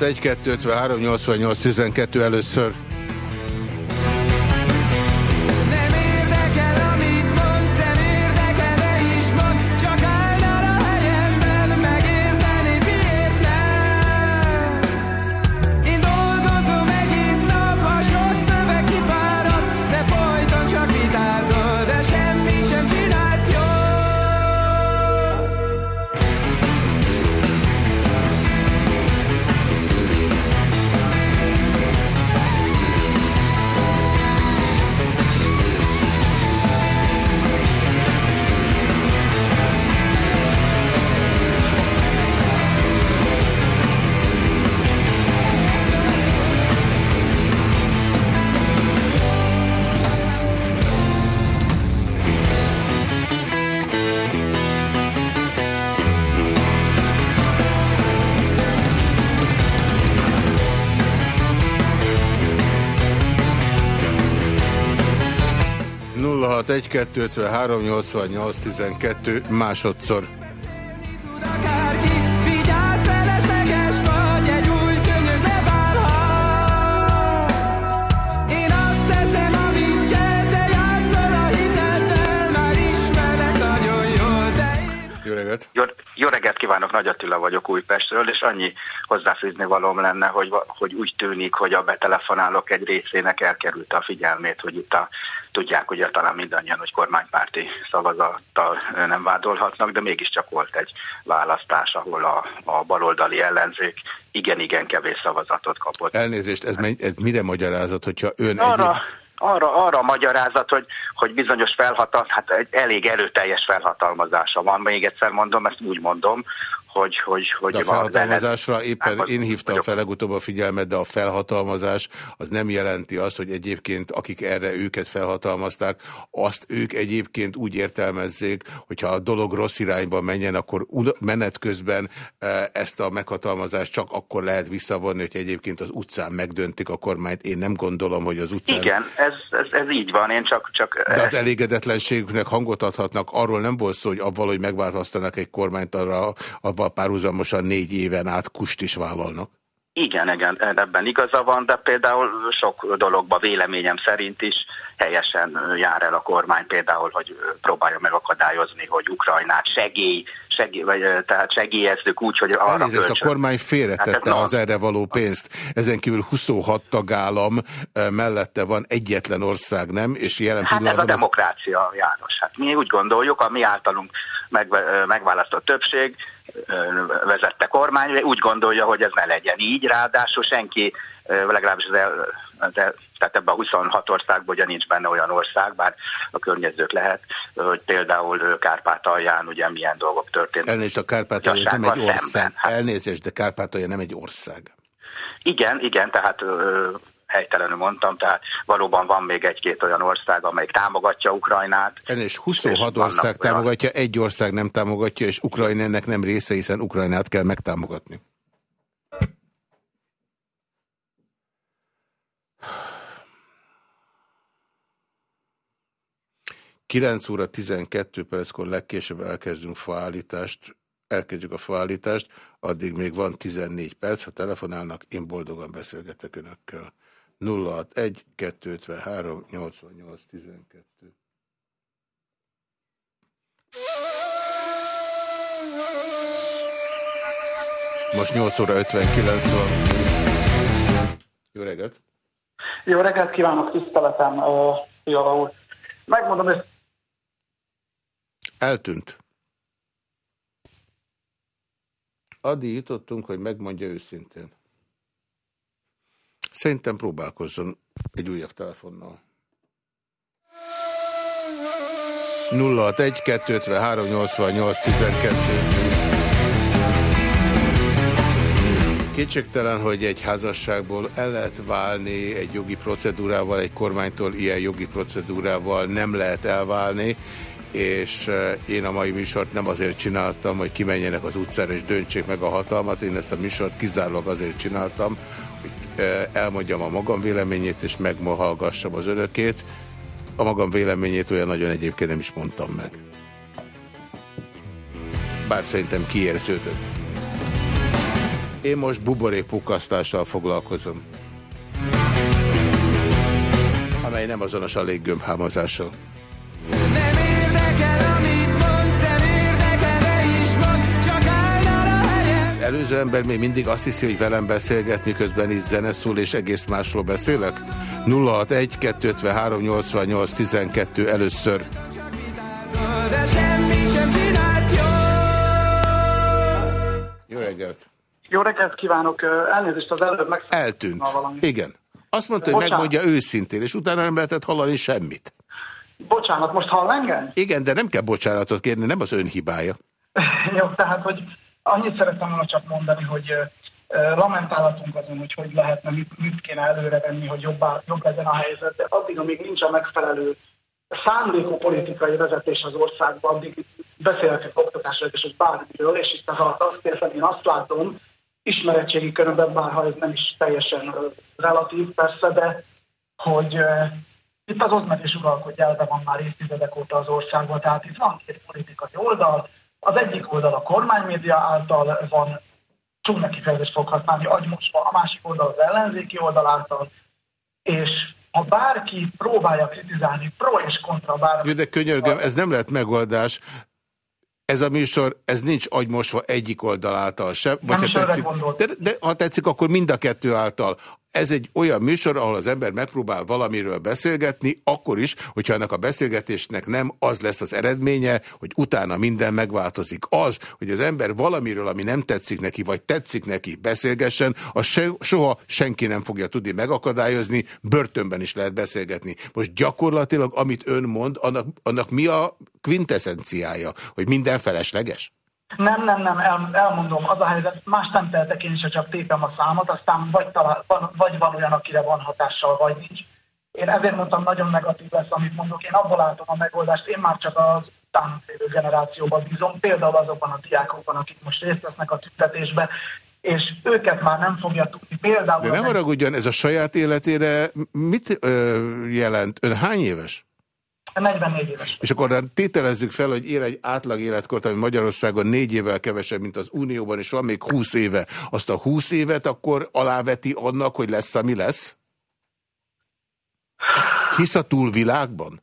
0612 53 88 12 először. 061 253 88 12 másodszor. reggelt! Jó, jó reggelt kívánok, Nagy Attila vagyok Újpestről, és annyi hozzáfűzni valóm lenne, hogy, hogy úgy tűnik, hogy a betelefonálók egy részének elkerült a figyelmét, hogy itt a, tudják ugye talán mindannyian, hogy kormánypárti szavazattal nem vádolhatnak, de mégiscsak volt egy választás, ahol a, a baloldali ellenzék igen-igen kevés szavazatot kapott. Elnézést, ez, ez mire magyarázat, hogyha ön Arra, egyéb arra, arra a magyarázat, hogy, hogy bizonyos felhatal, hát egy elég erőteljes felhatalmazása van. Még egyszer mondom, ezt úgy mondom, hogy... hogy, hogy de a felhatalmazásra éppen hát, én hívtam vagyok. fel legutóbb a figyelmet, de a felhatalmazás az nem jelenti azt, hogy egyébként akik erre őket felhatalmazták, azt ők egyébként úgy értelmezzék, hogyha a dolog rossz irányba menjen, akkor menet közben e, ezt a meghatalmazást csak akkor lehet visszavonni, hogy egyébként az utcán megdöntik a kormányt. Én nem gondolom, hogy az utcán... Igen, ez, ez, ez így van, én csak... csak de az elégedetlenségüknek hangot adhatnak, arról nem volt szó, hogy abval, hogy megváltoztanak egy kormányt, arra, avval párhuzamosan négy éven át kust is vállalnak. Igen, igen, ebben igaza van, de például sok dologba véleményem szerint is helyesen jár el a kormány, például, hogy próbálja megakadályozni, hogy Ukrajnát segély, segély vagy, tehát segélyezzük úgy, hogy arra Elnézést, a kormány félretette hát az erre való pénzt. Ezen kívül 26 tagállam mellette van egyetlen ország, nem? És jelen hát ez a demokrácia, az... János. Hát mi úgy gondoljuk, a mi általunk meg, megválasztott többség vezette kormány, úgy gondolja, hogy ez ne legyen így, ráadásul senki, legalábbis az el, de, tehát ebben a 26 országban ugye nincs benne olyan ország, bár a környezők lehet, hogy például Kárpátalján ugye milyen dolgok történnek. Elnézést, a Kárpátalja nem egy ország. Elnézést, de Kárpátalja nem egy ország. Igen, igen, tehát helytelenül mondtam, tehát valóban van még egy-két olyan ország, amelyik támogatja Ukrajnát. És 26 és ország támogatja, olyan... egy ország nem támogatja, és Ukrajna ennek nem része, hiszen Ukrajnát kell megtámogatni. Kilenc óra 12 perckor legkésőbb elkezdünk faállítást, elkezdjük a faállítást, addig még van 14 perc, ha telefonálnak, én boldogan beszélgetek önökkel. 061 253 88 12. Most 8 óra 59 van. Jó reggelt! Jó reggelt kívánok, tiszteletem, uh, jó úr. Megmondom, hogy... Eltűnt. Addig jutottunk, hogy megmondja őszintén. Szerintem próbálkozzon egy újabb telefonnal. 061 253 88 12 Kétségtelen, hogy egy házasságból el lehet válni egy jogi procedúrával, egy kormánytól ilyen jogi procedúrával nem lehet elválni, és eh, én a mai műsort nem azért csináltam, hogy kimenjenek az utcára és döntsék meg a hatalmat, én ezt a műsort kizárólag azért csináltam, elmondjam a magam véleményét, és megmohallgassam az önökét. A magam véleményét olyan nagyon egyébként nem is mondtam meg. Bár szerintem kiérződött. Én most buborékpukasztással foglalkozom. Amely nem azonos a léggömbhámozással. Előző ember még mindig azt hiszi, hogy velem beszélget, miközben itt zene szól, és egész másról beszélek? 061 253 88 12 először. Jó reggelt! Jó reggelt kívánok! Elnézést az előbb meg... Eltűnt. Igen. Azt mondta, hogy megmondja őszintén, és utána nem lehetett hallani semmit. Bocsánat, most hall engem? Igen, de nem kell bocsánatot kérni, nem az ön hibája. Jó, tehát, hogy Annyit szerettem volna csak mondani, hogy lamentálatunk azon, hogy hogy lehetne, mit, mit kéne előrevenni, hogy jobbá, jobb legyen a helyzet, de addig, amíg nincs a megfelelő szándékú politikai vezetés az országban, addig beszélhetünk oktatásról és bármiről, és itt az alatt azt érzem, én azt látom, ismeretségi körömben, bár ha ez nem is teljesen relatív persze, de hogy Itt az oszmezés uralkodja elve van már évtizedek óta az országban, tehát itt van két politikai oldal, az egyik oldal a kormánymédia által van, csúnya kifejezést fog használni, agymosva, a másik oldal az ellenzéki oldal által, és ha bárki próbálja kritizálni pro és kontra bármi... De könyörgöm, ez nem lehet megoldás. Ez a műsor, ez nincs agymosva egyik oldal által sem. Vagy ha tetszik, de, de ha tetszik, akkor mind a kettő által ez egy olyan műsor, ahol az ember megpróbál valamiről beszélgetni, akkor is, hogyha ennek a beszélgetésnek nem az lesz az eredménye, hogy utána minden megváltozik. Az, hogy az ember valamiről, ami nem tetszik neki, vagy tetszik neki, beszélgessen, az se, soha senki nem fogja tudni megakadályozni, börtönben is lehet beszélgetni. Most gyakorlatilag, amit ön mond, annak, annak mi a quintessenciája, hogy minden felesleges? Nem, nem, nem, el, elmondom, az a helyzet, más nem tehetek én is, csak tépem a számot, aztán vagy, talál, van, vagy van olyan, akire van hatással, vagy nincs. Én ezért mondtam, nagyon negatív lesz, amit mondok. Én abból látom a megoldást, én már csak az utánfélő generációban bízom, például azokban a diákokban, akik most részt vesznek a tüntetésbe, és őket már nem fogja tudni. Például... De nem haragudjon, ez a saját életére mit ö, jelent? Ön hány éves? 44 éves. És akkor tételezzük fel, hogy él egy átlag életkort, ami Magyarországon négy évvel kevesebb, mint az Unióban, és van még 20 éve. Azt a 20 évet akkor aláveti annak, hogy lesz, ami lesz? Hisz a túlvilágban?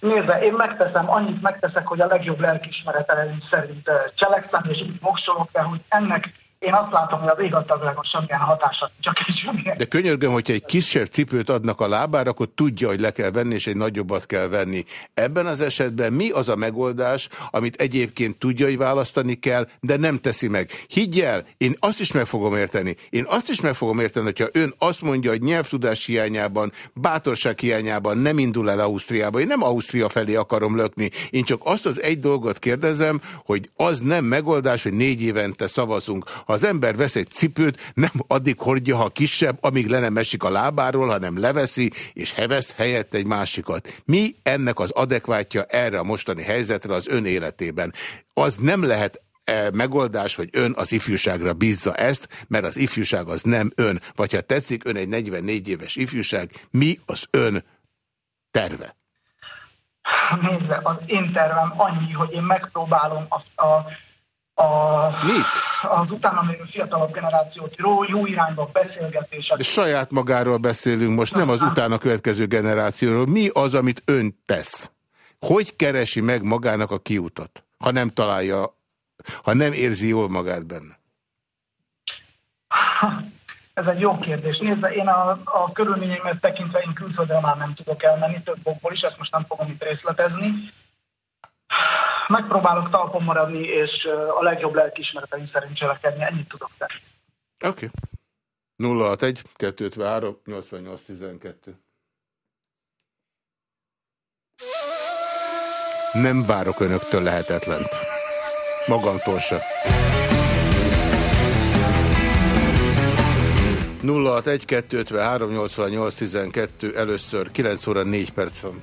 Nézze, én megteszem, annyit megteszek, hogy a legjobb lelkismeretelem szerint cselekszem, és így voksolok, de hogy ennek én azt látom, hogy az ég adta semmilyen hatása, csak egy semmilyen. De könyörgöm, hogyha egy kisebb cipőt adnak a lábára, akkor tudja, hogy le kell venni, és egy nagyobbat kell venni. Ebben az esetben mi az a megoldás, amit egyébként tudja, hogy választani kell, de nem teszi meg? Higgyel, én azt is meg fogom érteni. Én azt is meg fogom érteni, hogyha ön azt mondja, hogy nyelvtudás hiányában, bátorság hiányában nem indul el Ausztriába. Én nem Ausztria felé akarom lökni. Én csak azt az egy dolgot kérdezem, hogy az nem megoldás, hogy négy évente szavazunk. Ha az ember vesz egy cipőt, nem addig hordja, ha kisebb, amíg le nem esik a lábáról, hanem leveszi, és hevesz helyett egy másikat. Mi ennek az adekvátja erre a mostani helyzetre az ön életében? Az nem lehet e, megoldás, hogy ön az ifjúságra bízza ezt, mert az ifjúság az nem ön. Vagy ha tetszik, ön egy 44 éves ifjúság, mi az ön terve? Nézze, az én tervem annyi, hogy én megpróbálom a, a a, Mit? az utána még fiatalabb generációt jó, jó irányba beszélgetések. De saját magáról beszélünk most, nem az utána következő generációról. Mi az, amit ön tesz? Hogy keresi meg magának a kiutat, ha nem találja, ha nem érzi jól magát benne? Ez egy jó kérdés. Nézze, én a, a körülményeimet tekintve én külföldre már nem tudok elmenni, több okból is, ezt most nem fogom itt részletezni megpróbálok talpon maradni, és a legjobb lelkiismereteim szerint cselekedni. Ennyit tudok tenni. Oké. Okay. 061 253 88 12. Nem várok önöktől lehetetlent. Magamtól se. 061 253 88 12 először 9 óra 4 perc van.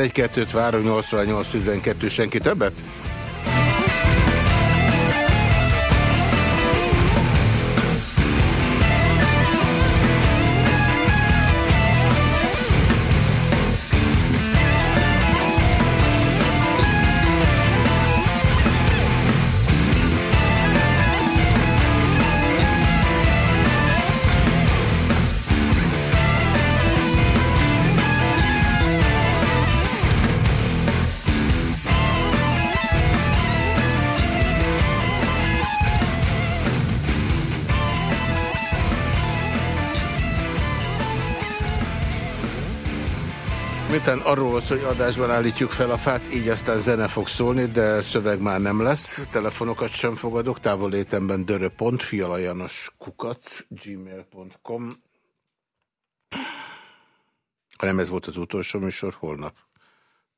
1 2 3 88 12 senki többet? 20 arról szól, hogy adásban állítjuk fel a fát, így aztán zene fog szólni, de szöveg már nem lesz. Telefonokat sem fogadok, távolétemben dörö.fialajanos kukat, gmail.com. Ha nem ez volt az utolsó műsor, holnap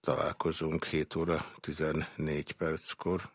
találkozunk 7 óra 14 perckor.